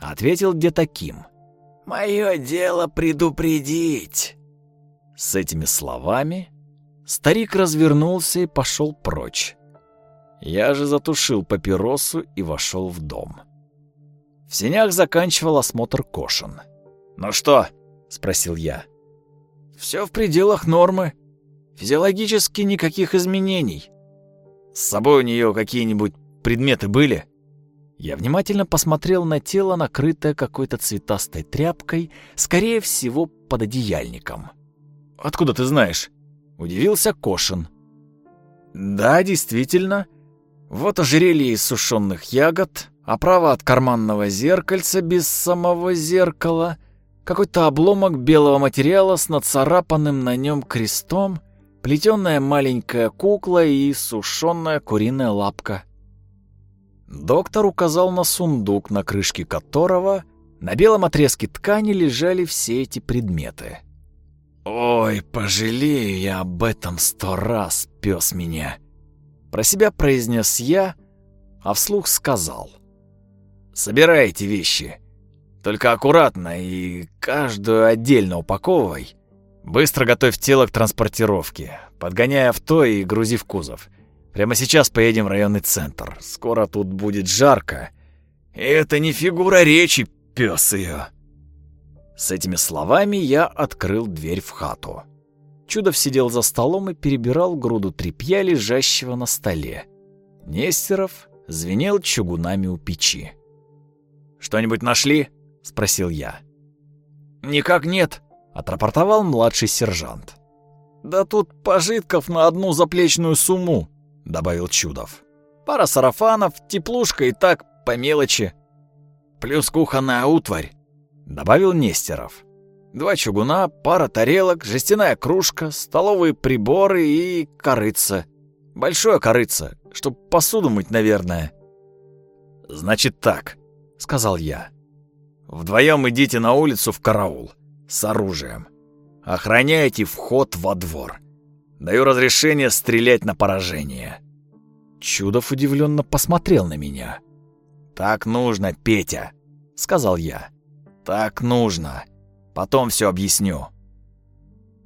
Ответил дед Аким. «Мое дело предупредить». С этими словами старик развернулся и пошел прочь. Я же затушил папиросу и вошел в дом. В сенях заканчивал осмотр Кошин. «Ну что, — спросил я. «Все в пределах нормы. Физиологически никаких изменений. С собой у нее какие-нибудь предметы были?» Я внимательно посмотрел на тело, накрытое какой-то цветастой тряпкой, скорее всего, под одеяльником. «Откуда ты знаешь?» — удивился Кошин. «Да, действительно. Вот ожерелье из сушеных ягод, оправа от карманного зеркальца без самого зеркала, какой-то обломок белого материала с нацарапанным на нем крестом, плетеная маленькая кукла и сушеная куриная лапка. Доктор указал на сундук, на крышке которого на белом отрезке ткани лежали все эти предметы. «Ой, пожалею я об этом сто раз, пес меня!» Про себя произнес я, а вслух сказал. «Собирай эти вещи, только аккуратно и каждую отдельно упаковывай. Быстро готовь тело к транспортировке, подгоняй авто и грузи в кузов. Прямо сейчас поедем в районный центр. Скоро тут будет жарко. И это не фигура речи, пес ее. С этими словами я открыл дверь в хату. Чудов сидел за столом и перебирал груду тряпья, лежащего на столе. Нестеров звенел чугунами у печи. «Что-нибудь нашли?» — спросил я. «Никак нет», — отрапортовал младший сержант. «Да тут пожитков на одну заплечную сумму добавил Чудов. Пара сарафанов, теплушка и так по мелочи. Плюс кухонная утварь, добавил Нестеров. Два чугуна, пара тарелок, жестяная кружка, столовые приборы и корыца. Большое корыца, чтоб посуду мыть, наверное. Значит так, сказал я. Вдвоем идите на улицу в караул с оружием. Охраняйте вход во двор. Даю разрешение стрелять на поражение». Чудов удивленно посмотрел на меня. «Так нужно, Петя», — сказал я. «Так нужно. Потом все объясню».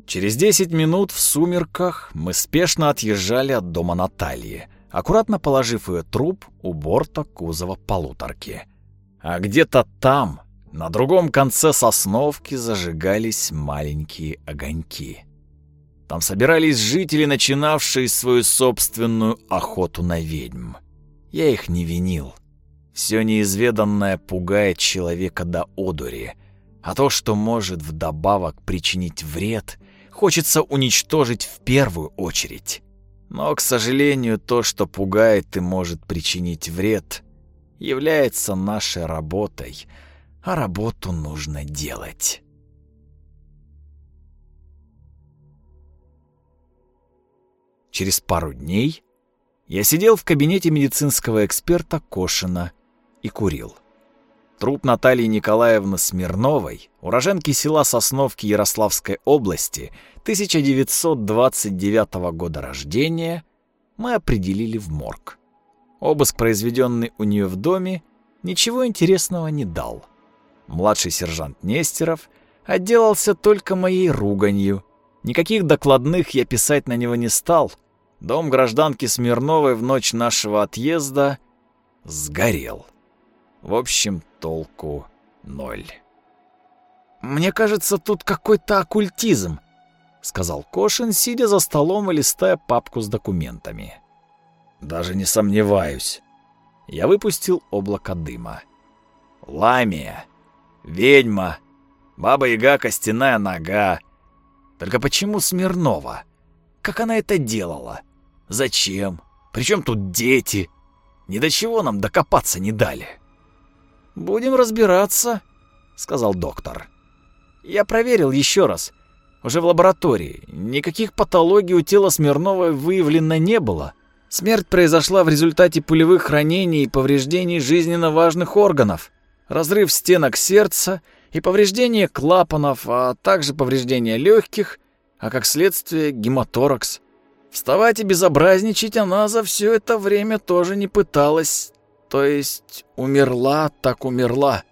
Через десять минут в сумерках мы спешно отъезжали от дома Натальи, аккуратно положив ее труп у борта кузова полуторки. А где-то там, на другом конце сосновки, зажигались маленькие огоньки. Там собирались жители, начинавшие свою собственную охоту на ведьм. Я их не винил. Все неизведанное пугает человека до одури, а то, что может вдобавок причинить вред, хочется уничтожить в первую очередь. Но, к сожалению, то, что пугает и может причинить вред, является нашей работой, а работу нужно делать. Через пару дней я сидел в кабинете медицинского эксперта Кошина и курил. Труп Натальи Николаевны Смирновой, уроженки села Сосновки Ярославской области, 1929 года рождения, мы определили в морг. Обыск, произведенный у нее в доме, ничего интересного не дал. Младший сержант Нестеров отделался только моей руганью, Никаких докладных я писать на него не стал. Дом гражданки Смирновой в ночь нашего отъезда сгорел. В общем, толку ноль. «Мне кажется, тут какой-то оккультизм», — сказал Кошин, сидя за столом и листая папку с документами. «Даже не сомневаюсь». Я выпустил облако дыма. «Ламия, ведьма, баба-яга костяная нога, только почему Смирнова? Как она это делала? Зачем? Причем тут дети? Ни до чего нам докопаться не дали. «Будем разбираться», — сказал доктор. «Я проверил еще раз. Уже в лаборатории. Никаких патологий у тела Смирновой выявлено не было. Смерть произошла в результате пулевых ранений и повреждений жизненно важных органов. Разрыв стенок сердца — и повреждение клапанов, а также повреждение легких, а как следствие гематоракс. Вставать и безобразничать она за все это время тоже не пыталась. То есть умерла, так умерла.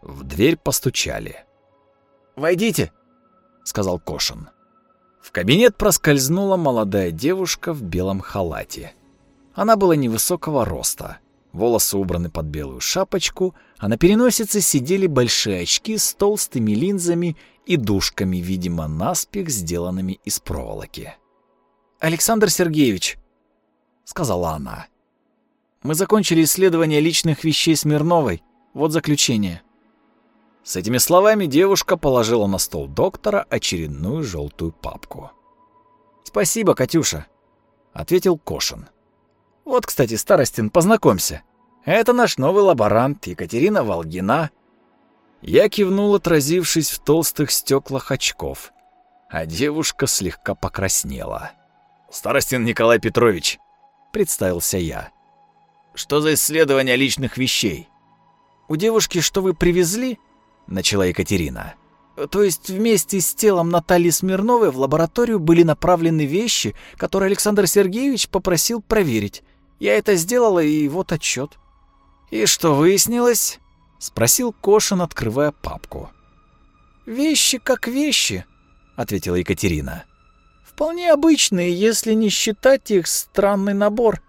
В дверь постучали. «Войдите», — сказал Кошин. В кабинет проскользнула молодая девушка в белом халате. Она была невысокого роста, волосы убраны под белую шапочку, а на переносице сидели большие очки с толстыми линзами и дужками, видимо, наспех сделанными из проволоки. «Александр Сергеевич», — сказала она. Мы закончили исследование личных вещей Смирновой. Вот заключение. С этими словами девушка положила на стол доктора очередную желтую папку. «Спасибо, Катюша», — ответил Кошин. «Вот, кстати, Старостин, познакомься. Это наш новый лаборант Екатерина Волгина». Я кивнул, отразившись в толстых стеклах очков, а девушка слегка покраснела. «Старостин Николай Петрович», — представился я. «Что за исследование личных вещей?» «У девушки, что вы привезли, начала Екатерина. То есть вместе с телом Натальи Смирновой в лабораторию были направлены вещи, которые Александр Сергеевич попросил проверить. Я это сделала, и вот отчет. «И что выяснилось?» — спросил Кошин, открывая папку. «Вещи как вещи», — ответила Екатерина. «Вполне обычные, если не считать их странный набор.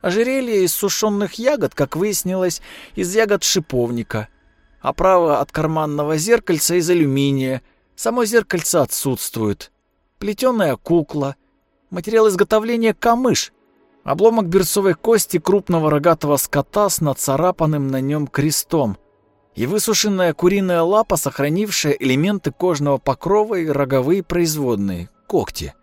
Ожерелье из сушеных ягод, как выяснилось, из ягод шиповника — Оправа от карманного зеркальца из алюминия. Само зеркальце отсутствует. Плетеная кукла. Материал изготовления камыш. Обломок берцовой кости крупного рогатого скота с нацарапанным на нем крестом. И высушенная куриная лапа, сохранившая элементы кожного покрова и роговые производные, когти.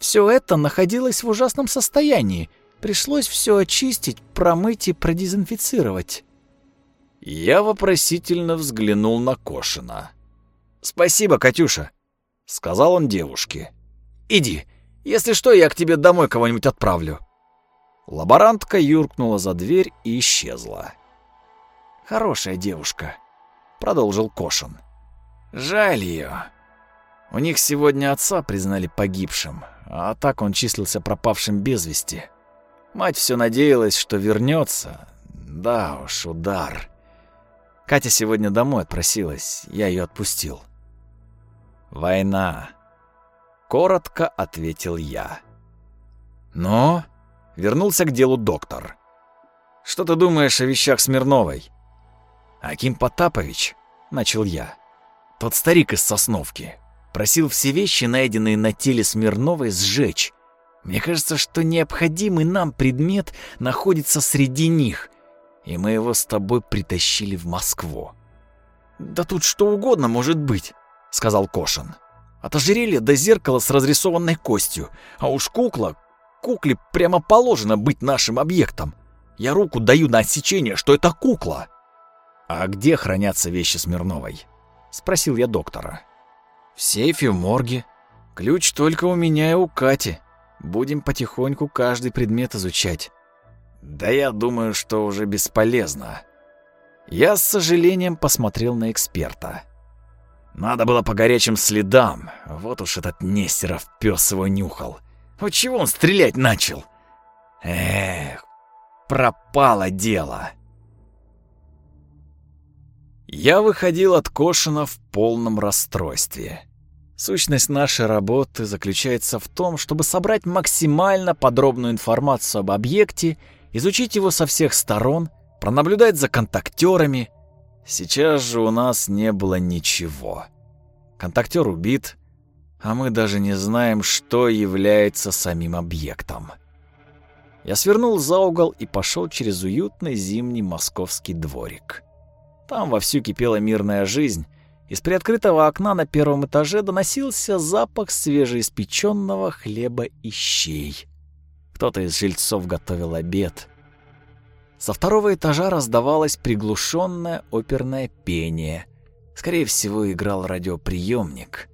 Все это находилось в ужасном состоянии. Пришлось все очистить, промыть и продезинфицировать. Я вопросительно взглянул на Кошина. «Спасибо, Катюша», — сказал он девушке. «Иди, если что, я к тебе домой кого-нибудь отправлю». Лаборантка юркнула за дверь и исчезла. «Хорошая девушка», — продолжил Кошин. «Жаль ее. У них сегодня отца признали погибшим, а так он числился пропавшим без вести. Мать все надеялась, что вернется. Да уж, удар. Катя сегодня домой отпросилась, я ее отпустил. «Война», — коротко ответил я. «Но...» — вернулся к делу доктор. «Что ты думаешь о вещах Смирновой?» «Аким Потапович», — начал я. «Тот старик из Сосновки просил все вещи, найденные на теле Смирновой, сжечь. Мне кажется, что необходимый нам предмет находится среди них, и мы его с тобой притащили в Москву. «Да тут что угодно может быть», — сказал Кошин. «От ожерелья до зеркала с разрисованной костью, а уж кукла, кукле прямо положено быть нашим объектом. Я руку даю на отсечение, что это кукла». «А где хранятся вещи Смирновой?» — спросил я доктора. «В сейфе в морге. Ключ только у меня и у Кати. Будем потихоньку каждый предмет изучать. Да я думаю, что уже бесполезно. Я с сожалением посмотрел на эксперта. Надо было по горячим следам. Вот уж этот Нестеров пес его нюхал. Вот чего он стрелять начал? Эх, пропало дело. Я выходил от Кошина в полном расстройстве. Сущность нашей работы заключается в том, чтобы собрать максимально подробную информацию об объекте изучить его со всех сторон, пронаблюдать за контактерами. Сейчас же у нас не было ничего. Контактер убит, а мы даже не знаем, что является самим объектом. Я свернул за угол и пошел через уютный зимний московский дворик. Там вовсю кипела мирная жизнь. Из приоткрытого окна на первом этаже доносился запах свежеиспеченного хлеба и щей. Кто-то из жильцов готовил обед. Со второго этажа раздавалось приглушенное оперное пение. Скорее всего, играл радиоприемник.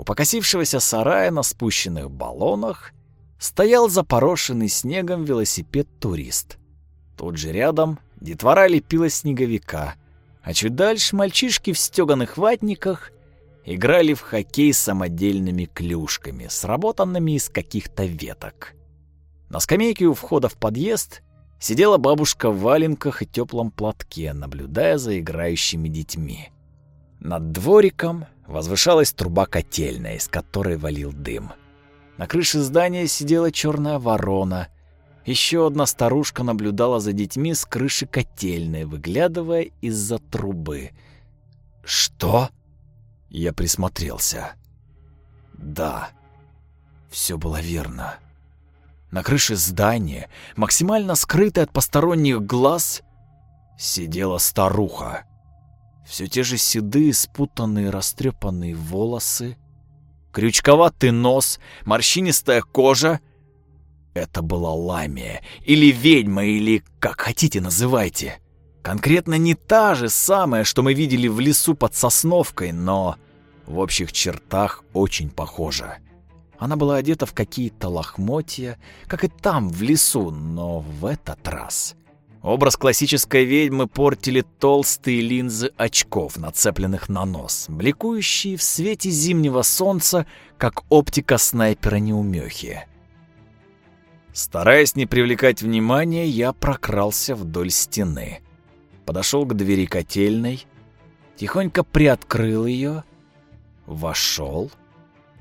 У покосившегося сарая на спущенных баллонах стоял запорошенный снегом велосипед-турист. Тут же рядом детвора лепила снеговика, а чуть дальше мальчишки в стёганых ватниках играли в хоккей самодельными клюшками, сработанными из каких-то веток. На скамейке у входа в подъезд сидела бабушка в валенках и теплом платке, наблюдая за играющими детьми. Над двориком возвышалась труба котельная, из которой валил дым. На крыше здания сидела черная ворона. Еще одна старушка наблюдала за детьми с крыши котельной, выглядывая из-за трубы. «Что?» Я присмотрелся. «Да, все было верно». на крыше здания, максимально скрытой от посторонних глаз, сидела старуха. Все те же седые, спутанные, растрепанные волосы, крючковатый нос, морщинистая кожа. Это была ламия, или ведьма, или как хотите называйте. Конкретно не та же самая, что мы видели в лесу под Сосновкой, но в общих чертах очень похожа. Она была одета в какие-то лохмотья, как и там, в лесу, но в этот раз... Образ классической ведьмы портили толстые линзы очков, нацепленных на нос, бликующие в свете зимнего солнца, как оптика снайпера-неумехи. Стараясь не привлекать внимания, я прокрался вдоль стены. Подошел к двери котельной, тихонько приоткрыл ее, вошел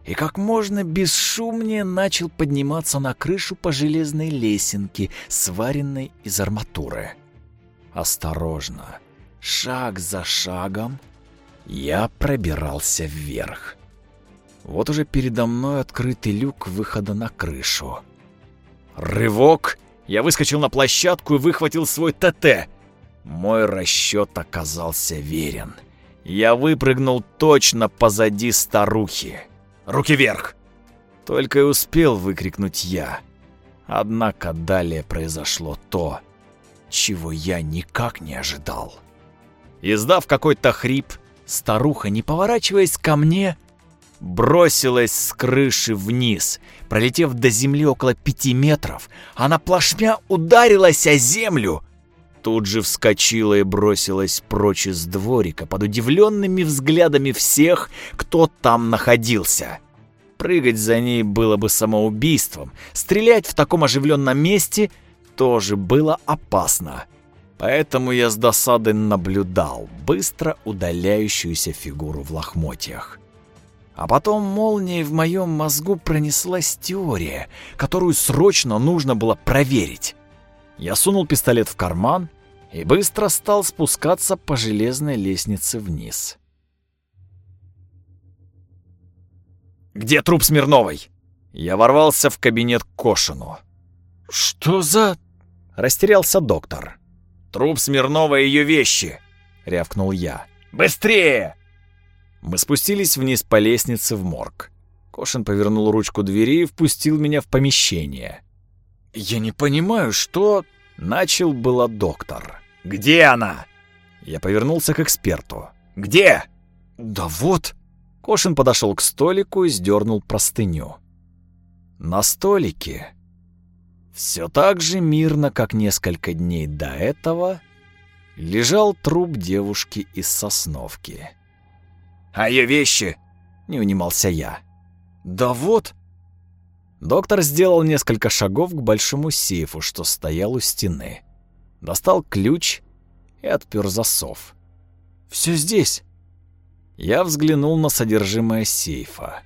и как можно бесшумнее начал подниматься на крышу по железной лесенке, сваренной из арматуры. Осторожно, шаг за шагом, я пробирался вверх. Вот уже передо мной открытый люк выхода на крышу. Рывок! Я выскочил на площадку и выхватил свой ТТ. Мой расчет оказался верен. Я выпрыгнул точно позади старухи. Руки вверх!» Только и успел выкрикнуть я. Однако далее произошло то, чего я никак не ожидал. Издав какой-то хрип, старуха, не поворачиваясь ко мне, бросилась с крыши вниз. Пролетев до земли около пяти метров, она плашмя ударилась о землю. Тут же вскочила и бросилась прочь из дворика под удивленными взглядами всех, кто там находился. Прыгать за ней было бы самоубийством, стрелять в таком оживленном месте тоже было опасно. Поэтому я с досадой наблюдал быстро удаляющуюся фигуру в лохмотьях. А потом молнией в моем мозгу пронеслась теория, которую срочно нужно было проверить. Я сунул пистолет в карман и быстро стал спускаться по железной лестнице вниз. «Где труп Смирновой?» Я ворвался в кабинет к Кошину. «Что за...» — растерялся доктор. «Труп Смирнова и ее вещи!» — рявкнул я. «Быстрее!» Мы спустились вниз по лестнице в морг. Кошин повернул ручку двери и впустил меня в помещение. «Я не понимаю, что...» — начал было доктор. «Где она?» Я повернулся к эксперту. «Где?» «Да вот...» Кошин подошел к столику и сдернул простыню. На столике все так же мирно, как несколько дней до этого, лежал труп девушки из Сосновки. «А ее вещи?» — не унимался я. «Да вот!» Доктор сделал несколько шагов к большому сейфу, что стоял у стены. Достал ключ и отпер засов. «Все здесь!» Я взглянул на содержимое сейфа.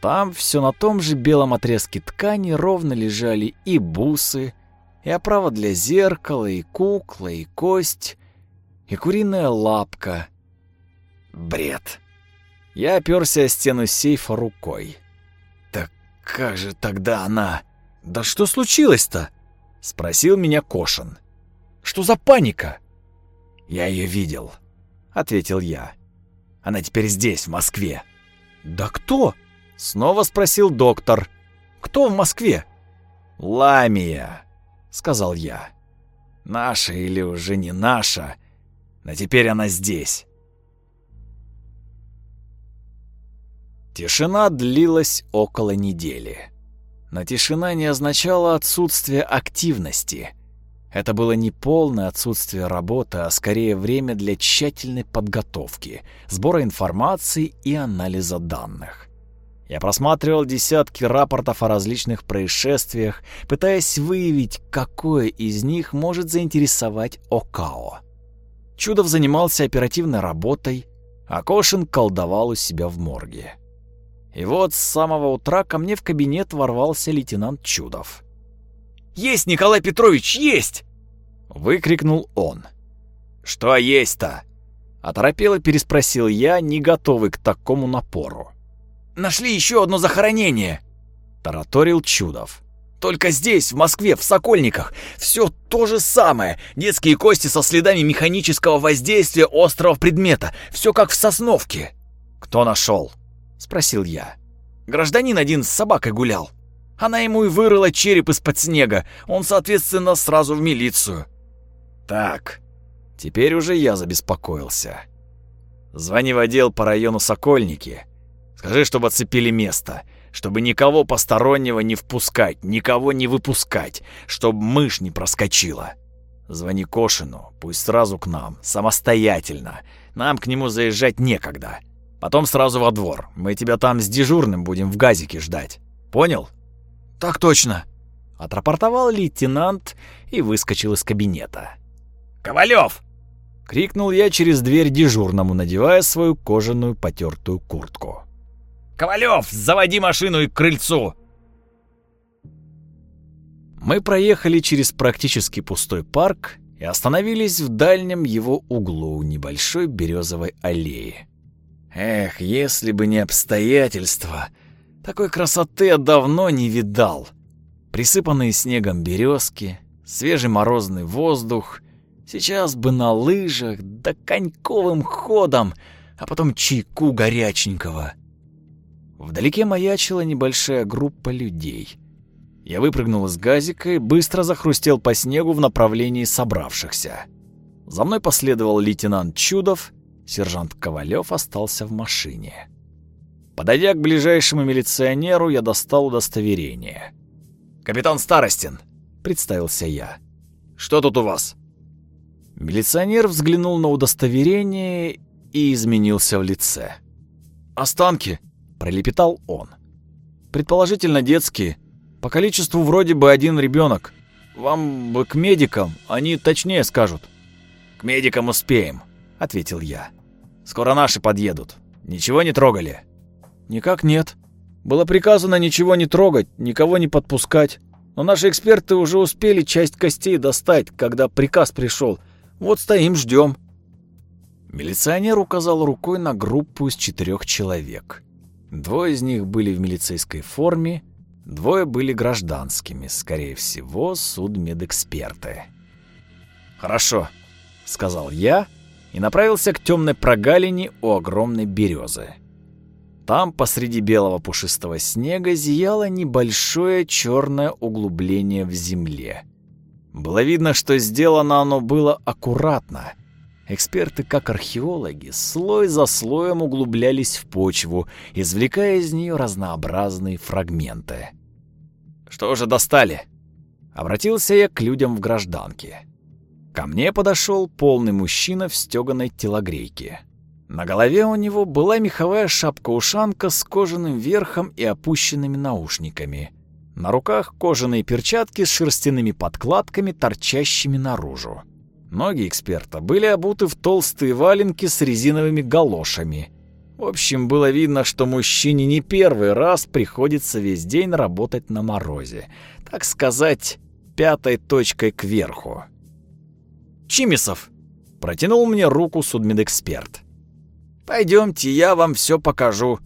Там все на том же белом отрезке ткани ровно лежали и бусы, и оправа для зеркала, и кукла, и кость, и куриная лапка. Бред. Я оперся о стену сейфа рукой. Как же тогда она? Да что случилось-то? Спросил меня Кошин. Что за паника? Я ее видел, ответил я. Она теперь здесь, в Москве». «Да кто?» — снова спросил доктор. «Кто в Москве?» «Ламия», — сказал я. «Наша или уже не наша, но теперь она здесь». Тишина длилась около недели. Но тишина не означала отсутствие активности. Это было не полное отсутствие работы, а скорее время для тщательной подготовки, сбора информации и анализа данных. Я просматривал десятки рапортов о различных происшествиях, пытаясь выявить, какое из них может заинтересовать ОКАО. Чудов занимался оперативной работой, а Кошин колдовал у себя в морге. И вот с самого утра ко мне в кабинет ворвался лейтенант Чудов. «Есть, Николай Петрович, есть!» Выкрикнул он. «Что есть-то?» Оторопело переспросил я, не готовый к такому напору. «Нашли еще одно захоронение!» Тараторил Чудов. Только здесь, в Москве, в Сокольниках, все то же самое. Детские кости со следами механического воздействия острого предмета. Все как в Сосновке. «Кто нашел?» — спросил я. Гражданин один с собакой гулял. Она ему и вырыла череп из-под снега. Он, соответственно, сразу в милицию. Так, теперь уже я забеспокоился. Звони в отдел по району Сокольники. Скажи, чтобы отцепили место чтобы никого постороннего не впускать, никого не выпускать, чтобы мышь не проскочила. Звони Кошину, пусть сразу к нам, самостоятельно. Нам к нему заезжать некогда. Потом сразу во двор. Мы тебя там с дежурным будем в газике ждать. Понял? Так точно. Отрапортовал лейтенант и выскочил из кабинета. «Ковалев!» — крикнул я через дверь дежурному, надевая свою кожаную потертую куртку. Ковалев, заводи машину и к крыльцу!» Мы проехали через практически пустой парк и остановились в дальнем его углу небольшой березовой аллеи. Эх, если бы не обстоятельства, такой красоты я давно не видал. Присыпанные снегом березки, свежий морозный воздух, сейчас бы на лыжах да коньковым ходом, а потом чайку горяченького — Вдалеке маячила небольшая группа людей. Я выпрыгнул из газика и быстро захрустел по снегу в направлении собравшихся. За мной последовал лейтенант Чудов, сержант Ковалев остался в машине. Подойдя к ближайшему милиционеру, я достал удостоверение. «Капитан Старостин», — представился я. «Что тут у вас?» Милиционер взглянул на удостоверение и изменился в лице. «Останки», пролепетал он. Предположительно детские. По количеству вроде бы один ребенок. Вам бы к медикам, они точнее скажут. К медикам успеем, ответил я. Скоро наши подъедут. Ничего не трогали? Никак нет. Было приказано ничего не трогать, никого не подпускать. Но наши эксперты уже успели часть костей достать, когда приказ пришел. Вот стоим, ждем. Милиционер указал рукой на группу из четырех человек. Двое из них были в милицейской форме, двое были гражданскими, скорее всего, судмедэксперты. «Хорошо», — сказал я и направился к темной прогалине у огромной березы. Там посреди белого пушистого снега зияло небольшое черное углубление в земле. Было видно, что сделано оно было аккуратно — Эксперты, как археологи, слой за слоем углублялись в почву, извлекая из нее разнообразные фрагменты. «Что же достали?» Обратился я к людям в гражданке. Ко мне подошел полный мужчина в стеганой телогрейке. На голове у него была меховая шапка-ушанка с кожаным верхом и опущенными наушниками. На руках кожаные перчатки с шерстяными подкладками, торчащими наружу. Ноги эксперта были обуты в толстые валенки с резиновыми галошами. В общем, было видно, что мужчине не первый раз приходится весь день работать на морозе. Так сказать, пятой точкой кверху. «Чимисов!» — протянул мне руку судмедэксперт. «Пойдемте, я вам все покажу».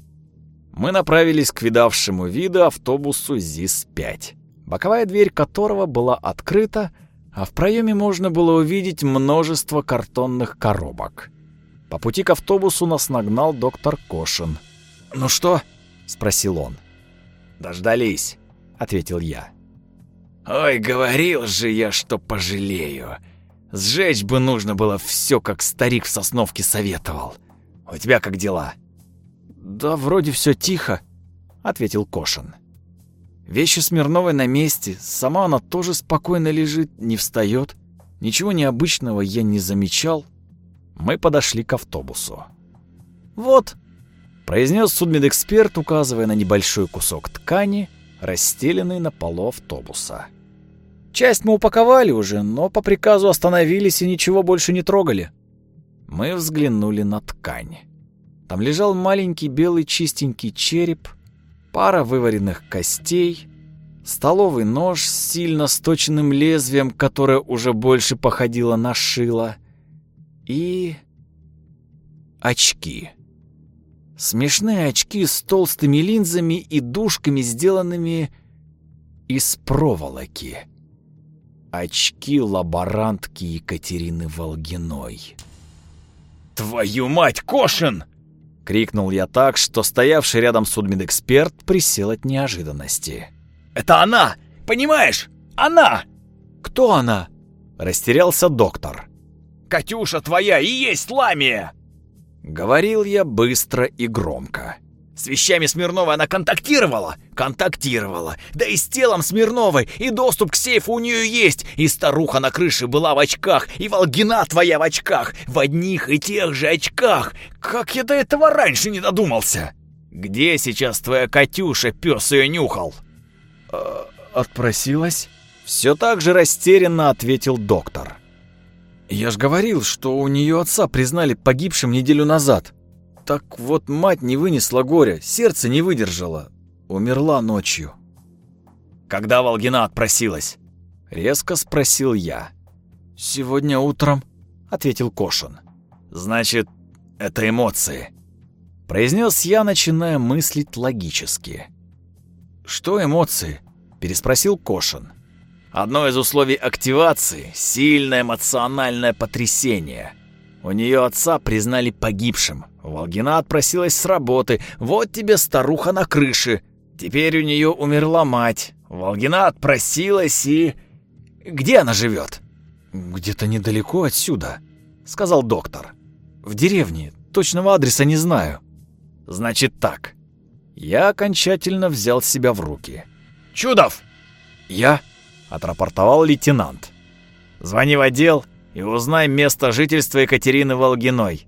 Мы направились к видавшему виду автобусу ЗИС-5, боковая дверь которого была открыта, а в проеме можно было увидеть множество картонных коробок. По пути к автобусу нас нагнал доктор Кошин. «Ну что?» — спросил он. «Дождались», — ответил я. «Ой, говорил же я, что пожалею. Сжечь бы нужно было все, как старик в Сосновке советовал. У тебя как дела?» «Да вроде все тихо», — ответил Кошин. Вещи Смирновой на месте, сама она тоже спокойно лежит, не встает. Ничего необычного я не замечал. Мы подошли к автобусу. «Вот», — произнес судмедэксперт, указывая на небольшой кусок ткани, расстеленный на полу автобуса. «Часть мы упаковали уже, но по приказу остановились и ничего больше не трогали». Мы взглянули на ткань. Там лежал маленький белый чистенький череп — пара вываренных костей, столовый нож с сильно сточенным лезвием, которое уже больше походило на шило, и... очки. Смешные очки с толстыми линзами и дужками, сделанными из проволоки. Очки лаборантки Екатерины Волгиной. «Твою мать, Кошин!» — крикнул я так, что стоявший рядом судмедэксперт присел от неожиданности. «Это она! Понимаешь? Она!» «Кто она?» — растерялся доктор. «Катюша твоя и есть Ламия!» Говорил я быстро и громко. С вещами Смирновой она контактировала? Контактировала. Да и с телом Смирновой. И доступ к сейфу у нее есть. И старуха на крыше была в очках. И Волгина твоя в очках. В одних и тех же очках. Как я до этого раньше не додумался? Где сейчас твоя Катюша, пес ее нюхал? «А, «Отпросилась?» Все так же растерянно ответил доктор. «Я ж говорил, что у нее отца признали погибшим неделю назад. Так вот мать не вынесла горя, сердце не выдержало. Умерла ночью». «Когда Волгина отпросилась?» Резко спросил я. «Сегодня утром», — ответил Кошин. «Значит, это эмоции», — произнес я, начиная мыслить логически. «Что эмоции?» — переспросил Кошин. «Одно из условий активации — сильное эмоциональное потрясение. У нее отца признали погибшим. Волгина отпросилась с работы. Вот тебе старуха на крыше. Теперь у нее умерла мать. Волгина отпросилась и... Где она живет? «Где-то недалеко отсюда», — сказал доктор. «В деревне. Точного адреса не знаю». «Значит так». Я окончательно взял себя в руки. «Чудов!» «Я?» — отрапортовал лейтенант. «Звони в отдел и узнай место жительства Екатерины Волгиной.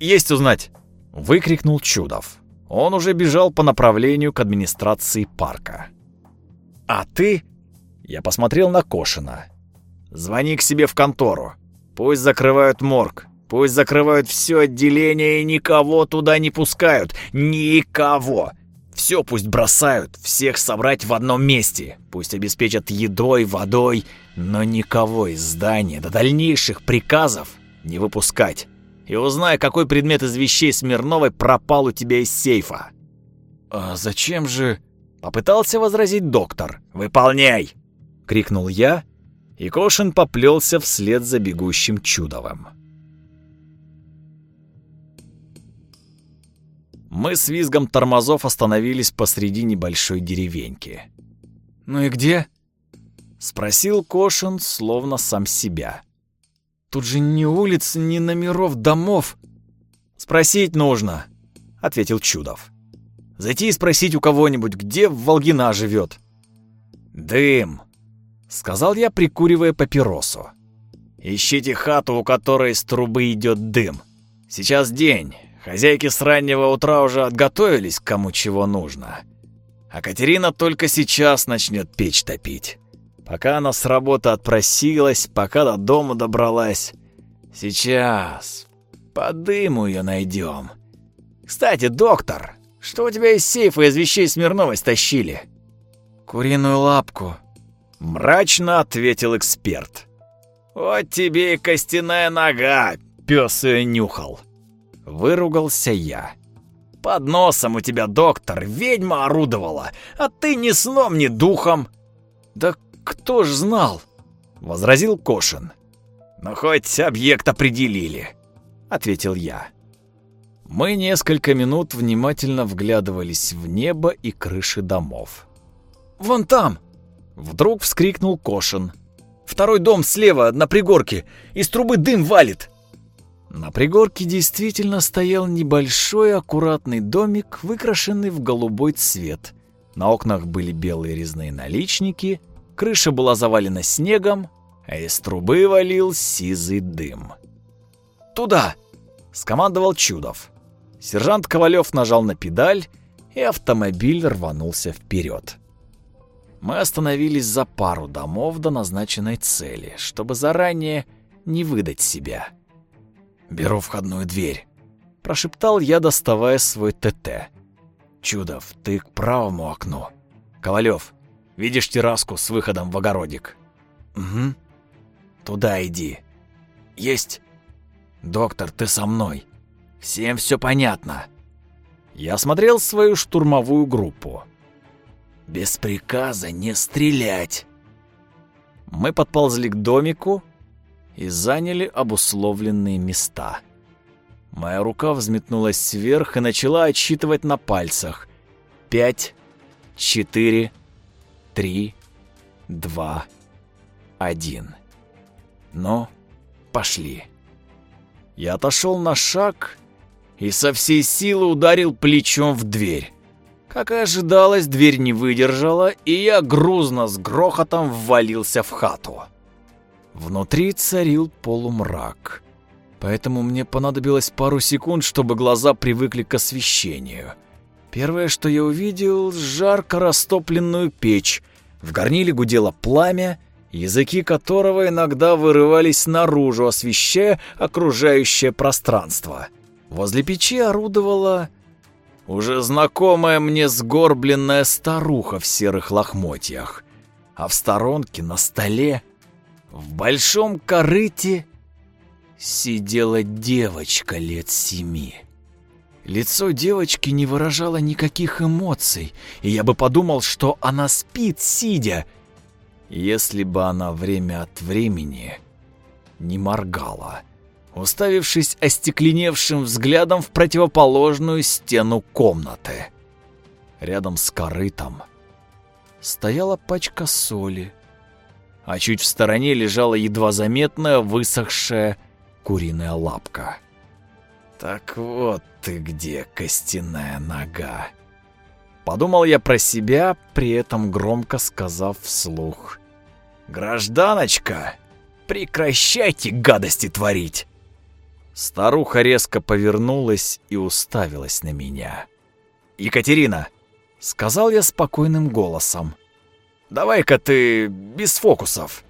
Есть узнать!» — выкрикнул Чудов. Он уже бежал по направлению к администрации парка. «А ты?» — я посмотрел на Кошина. «Звони к себе в контору. Пусть закрывают морг. Пусть закрывают все отделение и никого туда не пускают. Никого. Все пусть бросают, всех собрать в одном месте. Пусть обеспечат едой, водой, но никого из здания до дальнейших приказов не выпускать. И узнай, какой предмет из вещей Смирновой пропал у тебя из сейфа. «А зачем же...» — попытался возразить доктор. «Выполняй!» — крикнул я, и Кошин поплелся вслед за бегущим Чудовым. Мы с визгом тормозов остановились посреди небольшой деревеньки. «Ну и где?» — спросил Кошин, словно сам себя. «Тут же ни улиц, ни номеров домов». «Спросить нужно», — ответил Чудов. «Зайти и спросить у кого-нибудь, где Волгина живет». «Дым», — сказал я, прикуривая папиросу. «Ищите хату, у которой из трубы идет дым. Сейчас день, Хозяйки с раннего утра уже отготовились, кому чего нужно. А Катерина только сейчас начнет печь топить. Пока она с работы отпросилась, пока до дома добралась. Сейчас по дыму ее найдем. Кстати, доктор, что у тебя из сейфа из вещей Смирновой стащили? Куриную лапку. Мрачно ответил эксперт. Вот тебе и костяная нога, пес ее нюхал. Выругался я. «Под носом у тебя, доктор, ведьма орудовала, а ты ни сном, ни духом!» «Да кто ж знал?» — возразил Кошин. «Ну, хоть объект определили», — ответил я. Мы несколько минут внимательно вглядывались в небо и крыши домов. «Вон там!» — вдруг вскрикнул Кошин. «Второй дом слева, на пригорке. Из трубы дым валит!» На пригорке действительно стоял небольшой аккуратный домик, выкрашенный в голубой цвет. На окнах были белые резные наличники, крыша была завалена снегом, а из трубы валил сизый дым. «Туда!» — скомандовал Чудов. Сержант Ковалев нажал на педаль, и автомобиль рванулся вперед. Мы остановились за пару домов до назначенной цели, чтобы заранее не выдать себя. «Беру входную дверь», — прошептал я, доставая свой ТТ. «Чудов, ты к правому окну. Ковалев, видишь терраску с выходом в огородик?» «Угу. Туда иди». «Есть». «Доктор, ты со мной. Всем все понятно». Я осмотрел свою штурмовую группу. Без приказа не стрелять. Мы подползли к домику и заняли обусловленные места. Моя рука взметнулась вверх и начала отсчитывать на пальцах. Пять, четыре, три, два, один. Ну, пошли. Я отошел на шаг и со всей силы ударил плечом в дверь. Как и ожидалось, дверь не выдержала, и я грузно с грохотом ввалился в хату. Внутри царил полумрак, поэтому мне понадобилось пару секунд, чтобы глаза привыкли к освещению. Первое, что я увидел, жарко растопленную печь. В горниле гудело пламя, языки которого иногда вырывались наружу, освещая окружающее пространство. Возле печи орудовала уже знакомая мне сгорбленная старуха в серых лохмотьях, а в сторонке на столе, в большом корыте, сидела девочка лет семи. Лицо девочки не выражало никаких эмоций, и я бы подумал, что она спит, сидя, если бы она время от времени не моргала уставившись остекленевшим взглядом в противоположную стену комнаты. Рядом с корытом стояла пачка соли, а чуть в стороне лежала едва заметная высохшая куриная лапка. «Так вот ты где, костяная нога!» Подумал я про себя, при этом громко сказав вслух. «Гражданочка, прекращайте гадости творить!» Старуха резко повернулась и уставилась на меня. «Екатерина!» — сказал я спокойным голосом. «Давай-ка ты без фокусов!»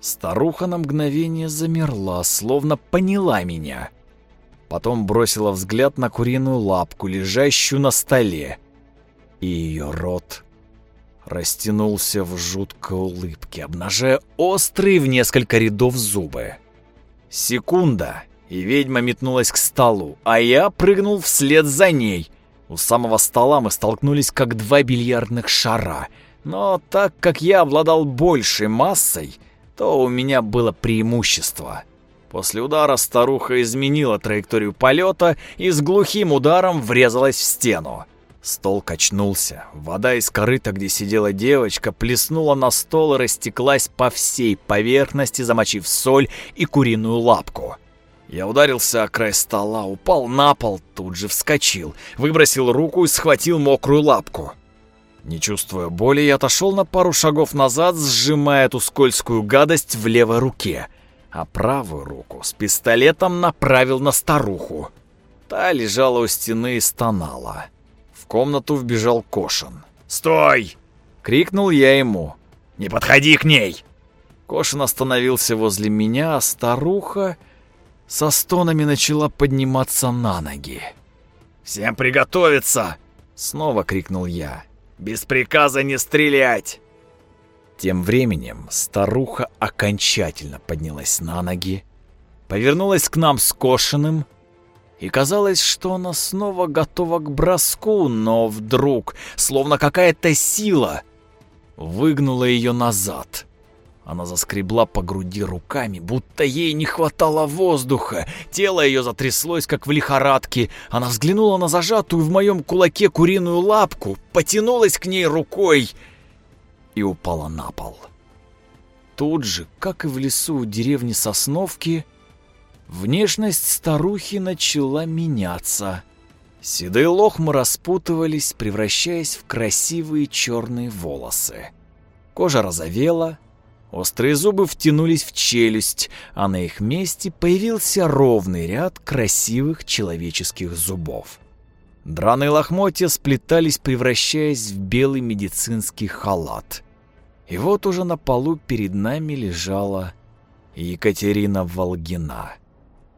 Старуха на мгновение замерла, словно поняла меня. Потом бросила взгляд на куриную лапку, лежащую на столе. И ее рот растянулся в жуткой улыбке, обнажая острые в несколько рядов зубы. Секунда, и ведьма метнулась к столу, а я прыгнул вслед за ней. У самого стола мы столкнулись как два бильярдных шара, но так как я обладал большей массой, то у меня было преимущество. После удара старуха изменила траекторию полета и с глухим ударом врезалась в стену. Стол качнулся. Вода из корыта, где сидела девочка, плеснула на стол и растеклась по всей поверхности, замочив соль и куриную лапку. Я ударился о край стола, упал на пол, тут же вскочил, выбросил руку и схватил мокрую лапку. Не чувствуя боли, я отошел на пару шагов назад, сжимая эту скользкую гадость в левой руке, а правую руку с пистолетом направил на старуху. Та лежала у стены и стонала. В комнату вбежал Кошин. «Стой!» — крикнул я ему. «Не подходи к ней!» Кошин остановился возле меня, а старуха со стонами начала подниматься на ноги. «Всем приготовиться!» — снова крикнул я. «Без приказа не стрелять!» Тем временем старуха окончательно поднялась на ноги, повернулась к нам скошенным, и казалось, что она снова готова к броску, но вдруг, словно какая-то сила, выгнула ее назад — она заскребла по груди руками, будто ей не хватало воздуха. Тело ее затряслось, как в лихорадке. Она взглянула на зажатую в моем кулаке куриную лапку, потянулась к ней рукой и упала на пол. Тут же, как и в лесу у деревни Сосновки, внешность старухи начала меняться. Седые лохмы распутывались, превращаясь в красивые черные волосы. Кожа розовела, Острые зубы втянулись в челюсть, а на их месте появился ровный ряд красивых человеческих зубов. Драные лохмотья сплетались, превращаясь в белый медицинский халат. И вот уже на полу перед нами лежала Екатерина Волгина.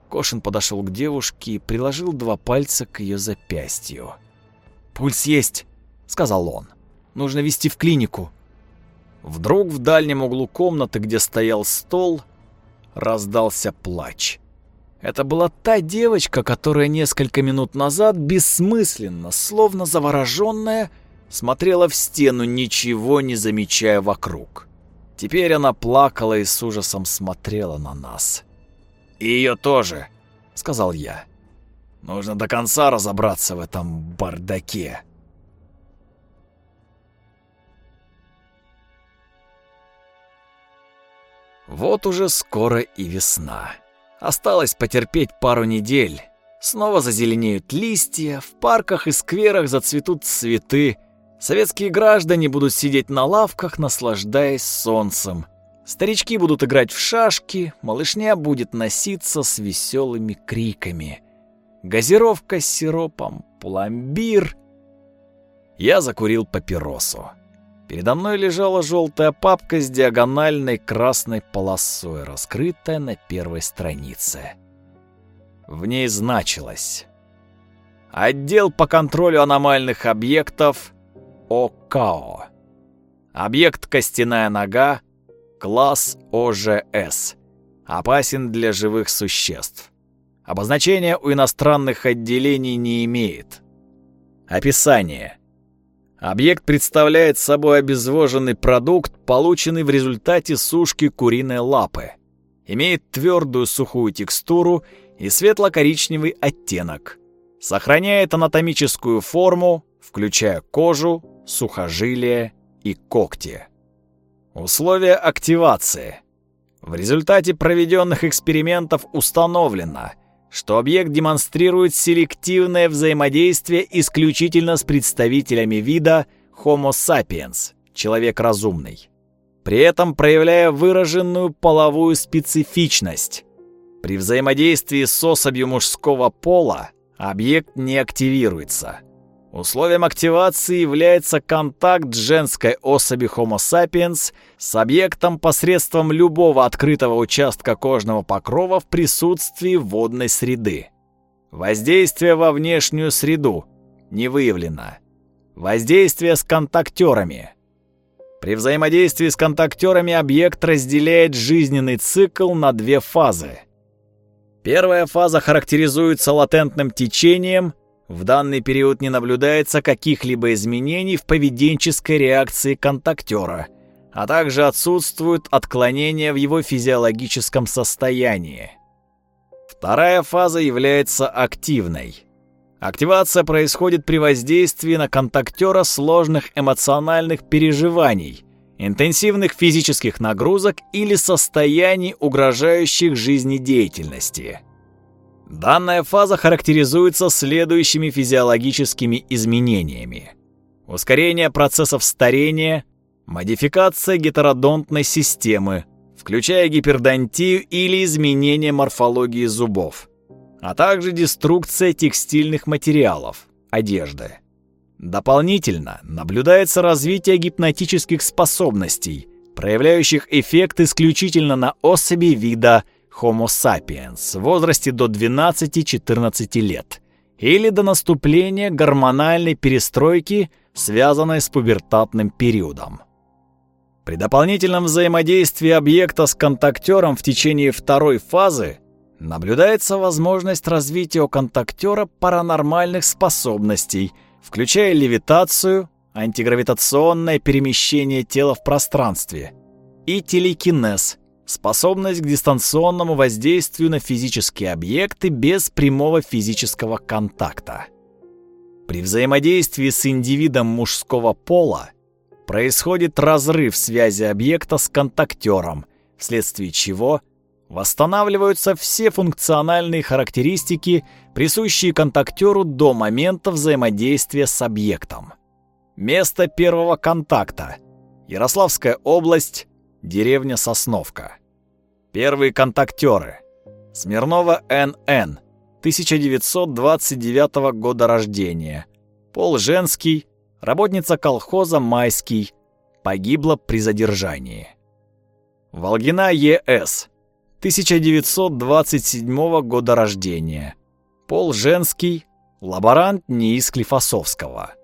Кошин подошел к девушке и приложил два пальца к ее запястью. «Пульс есть», — сказал он. «Нужно везти в клинику». Вдруг в дальнем углу комнаты, где стоял стол, раздался плач. Это была та девочка, которая несколько минут назад бессмысленно, словно завороженная, смотрела в стену, ничего не замечая вокруг. Теперь она плакала и с ужасом смотрела на нас. «И ее тоже», — сказал я. «Нужно до конца разобраться в этом бардаке». Вот уже скоро и весна. Осталось потерпеть пару недель. Снова зазеленеют листья, в парках и скверах зацветут цветы. Советские граждане будут сидеть на лавках, наслаждаясь солнцем. Старички будут играть в шашки, малышня будет носиться с веселыми криками. Газировка с сиропом, пломбир. Я закурил папиросу. Передо мной лежала желтая папка с диагональной красной полосой, раскрытая на первой странице. В ней значилось «Отдел по контролю аномальных объектов ОКАО. Объект «Костяная нога», класс ОЖС. Опасен для живых существ. Обозначения у иностранных отделений не имеет. Описание. Объект представляет собой обезвоженный продукт, полученный в результате сушки куриной лапы. Имеет твердую сухую текстуру и светло-коричневый оттенок. Сохраняет анатомическую форму, включая кожу, сухожилия и когти. Условия активации. В результате проведенных экспериментов установлено – что объект демонстрирует селективное взаимодействие исключительно с представителями вида Homo sapiens, человек разумный, при этом проявляя выраженную половую специфичность. При взаимодействии с особью мужского пола объект не активируется. Условием активации является контакт женской особи Homo sapiens с объектом посредством любого открытого участка кожного покрова в присутствии водной среды. Воздействие во внешнюю среду не выявлено. Воздействие с контактерами. При взаимодействии с контактерами объект разделяет жизненный цикл на две фазы. Первая фаза характеризуется латентным течением – в данный период не наблюдается каких-либо изменений в поведенческой реакции контактера, а также отсутствуют отклонения в его физиологическом состоянии. Вторая фаза является активной. Активация происходит при воздействии на контактера сложных эмоциональных переживаний, интенсивных физических нагрузок или состояний, угрожающих жизнедеятельности. Данная фаза характеризуется следующими физиологическими изменениями. Ускорение процессов старения, модификация гетеродонтной системы, включая гипердонтию или изменение морфологии зубов, а также деструкция текстильных материалов, одежды. Дополнительно наблюдается развитие гипнотических способностей, проявляющих эффект исключительно на особи вида – Homo sapiens в возрасте до 12-14 лет или до наступления гормональной перестройки, связанной с пубертатным периодом. При дополнительном взаимодействии объекта с контактером в течение второй фазы наблюдается возможность развития у контактера паранормальных способностей, включая левитацию, антигравитационное перемещение тела в пространстве и телекинез – способность к дистанционному воздействию на физические объекты без прямого физического контакта. При взаимодействии с индивидом мужского пола происходит разрыв связи объекта с контактером, вследствие чего восстанавливаются все функциональные характеристики, присущие контактеру до момента взаимодействия с объектом. Место первого контакта. Ярославская область, Деревня Сосновка. Первые контактеры. Смирнова Н.Н. 1929 года рождения. Пол женский. Работница колхоза «Майский». Погибла при задержании. Волгина Е.С. 1927 года рождения. Пол женский. Лаборант НИИ Склифосовского.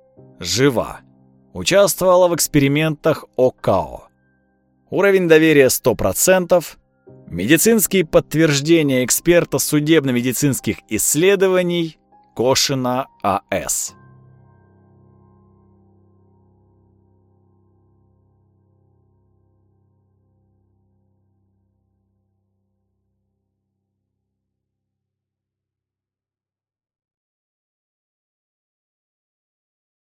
Жива. Участвовала в экспериментах ОКАО. Уровень доверия 100%. Медицинские подтверждения эксперта судебно-медицинских исследований Кошина А.С.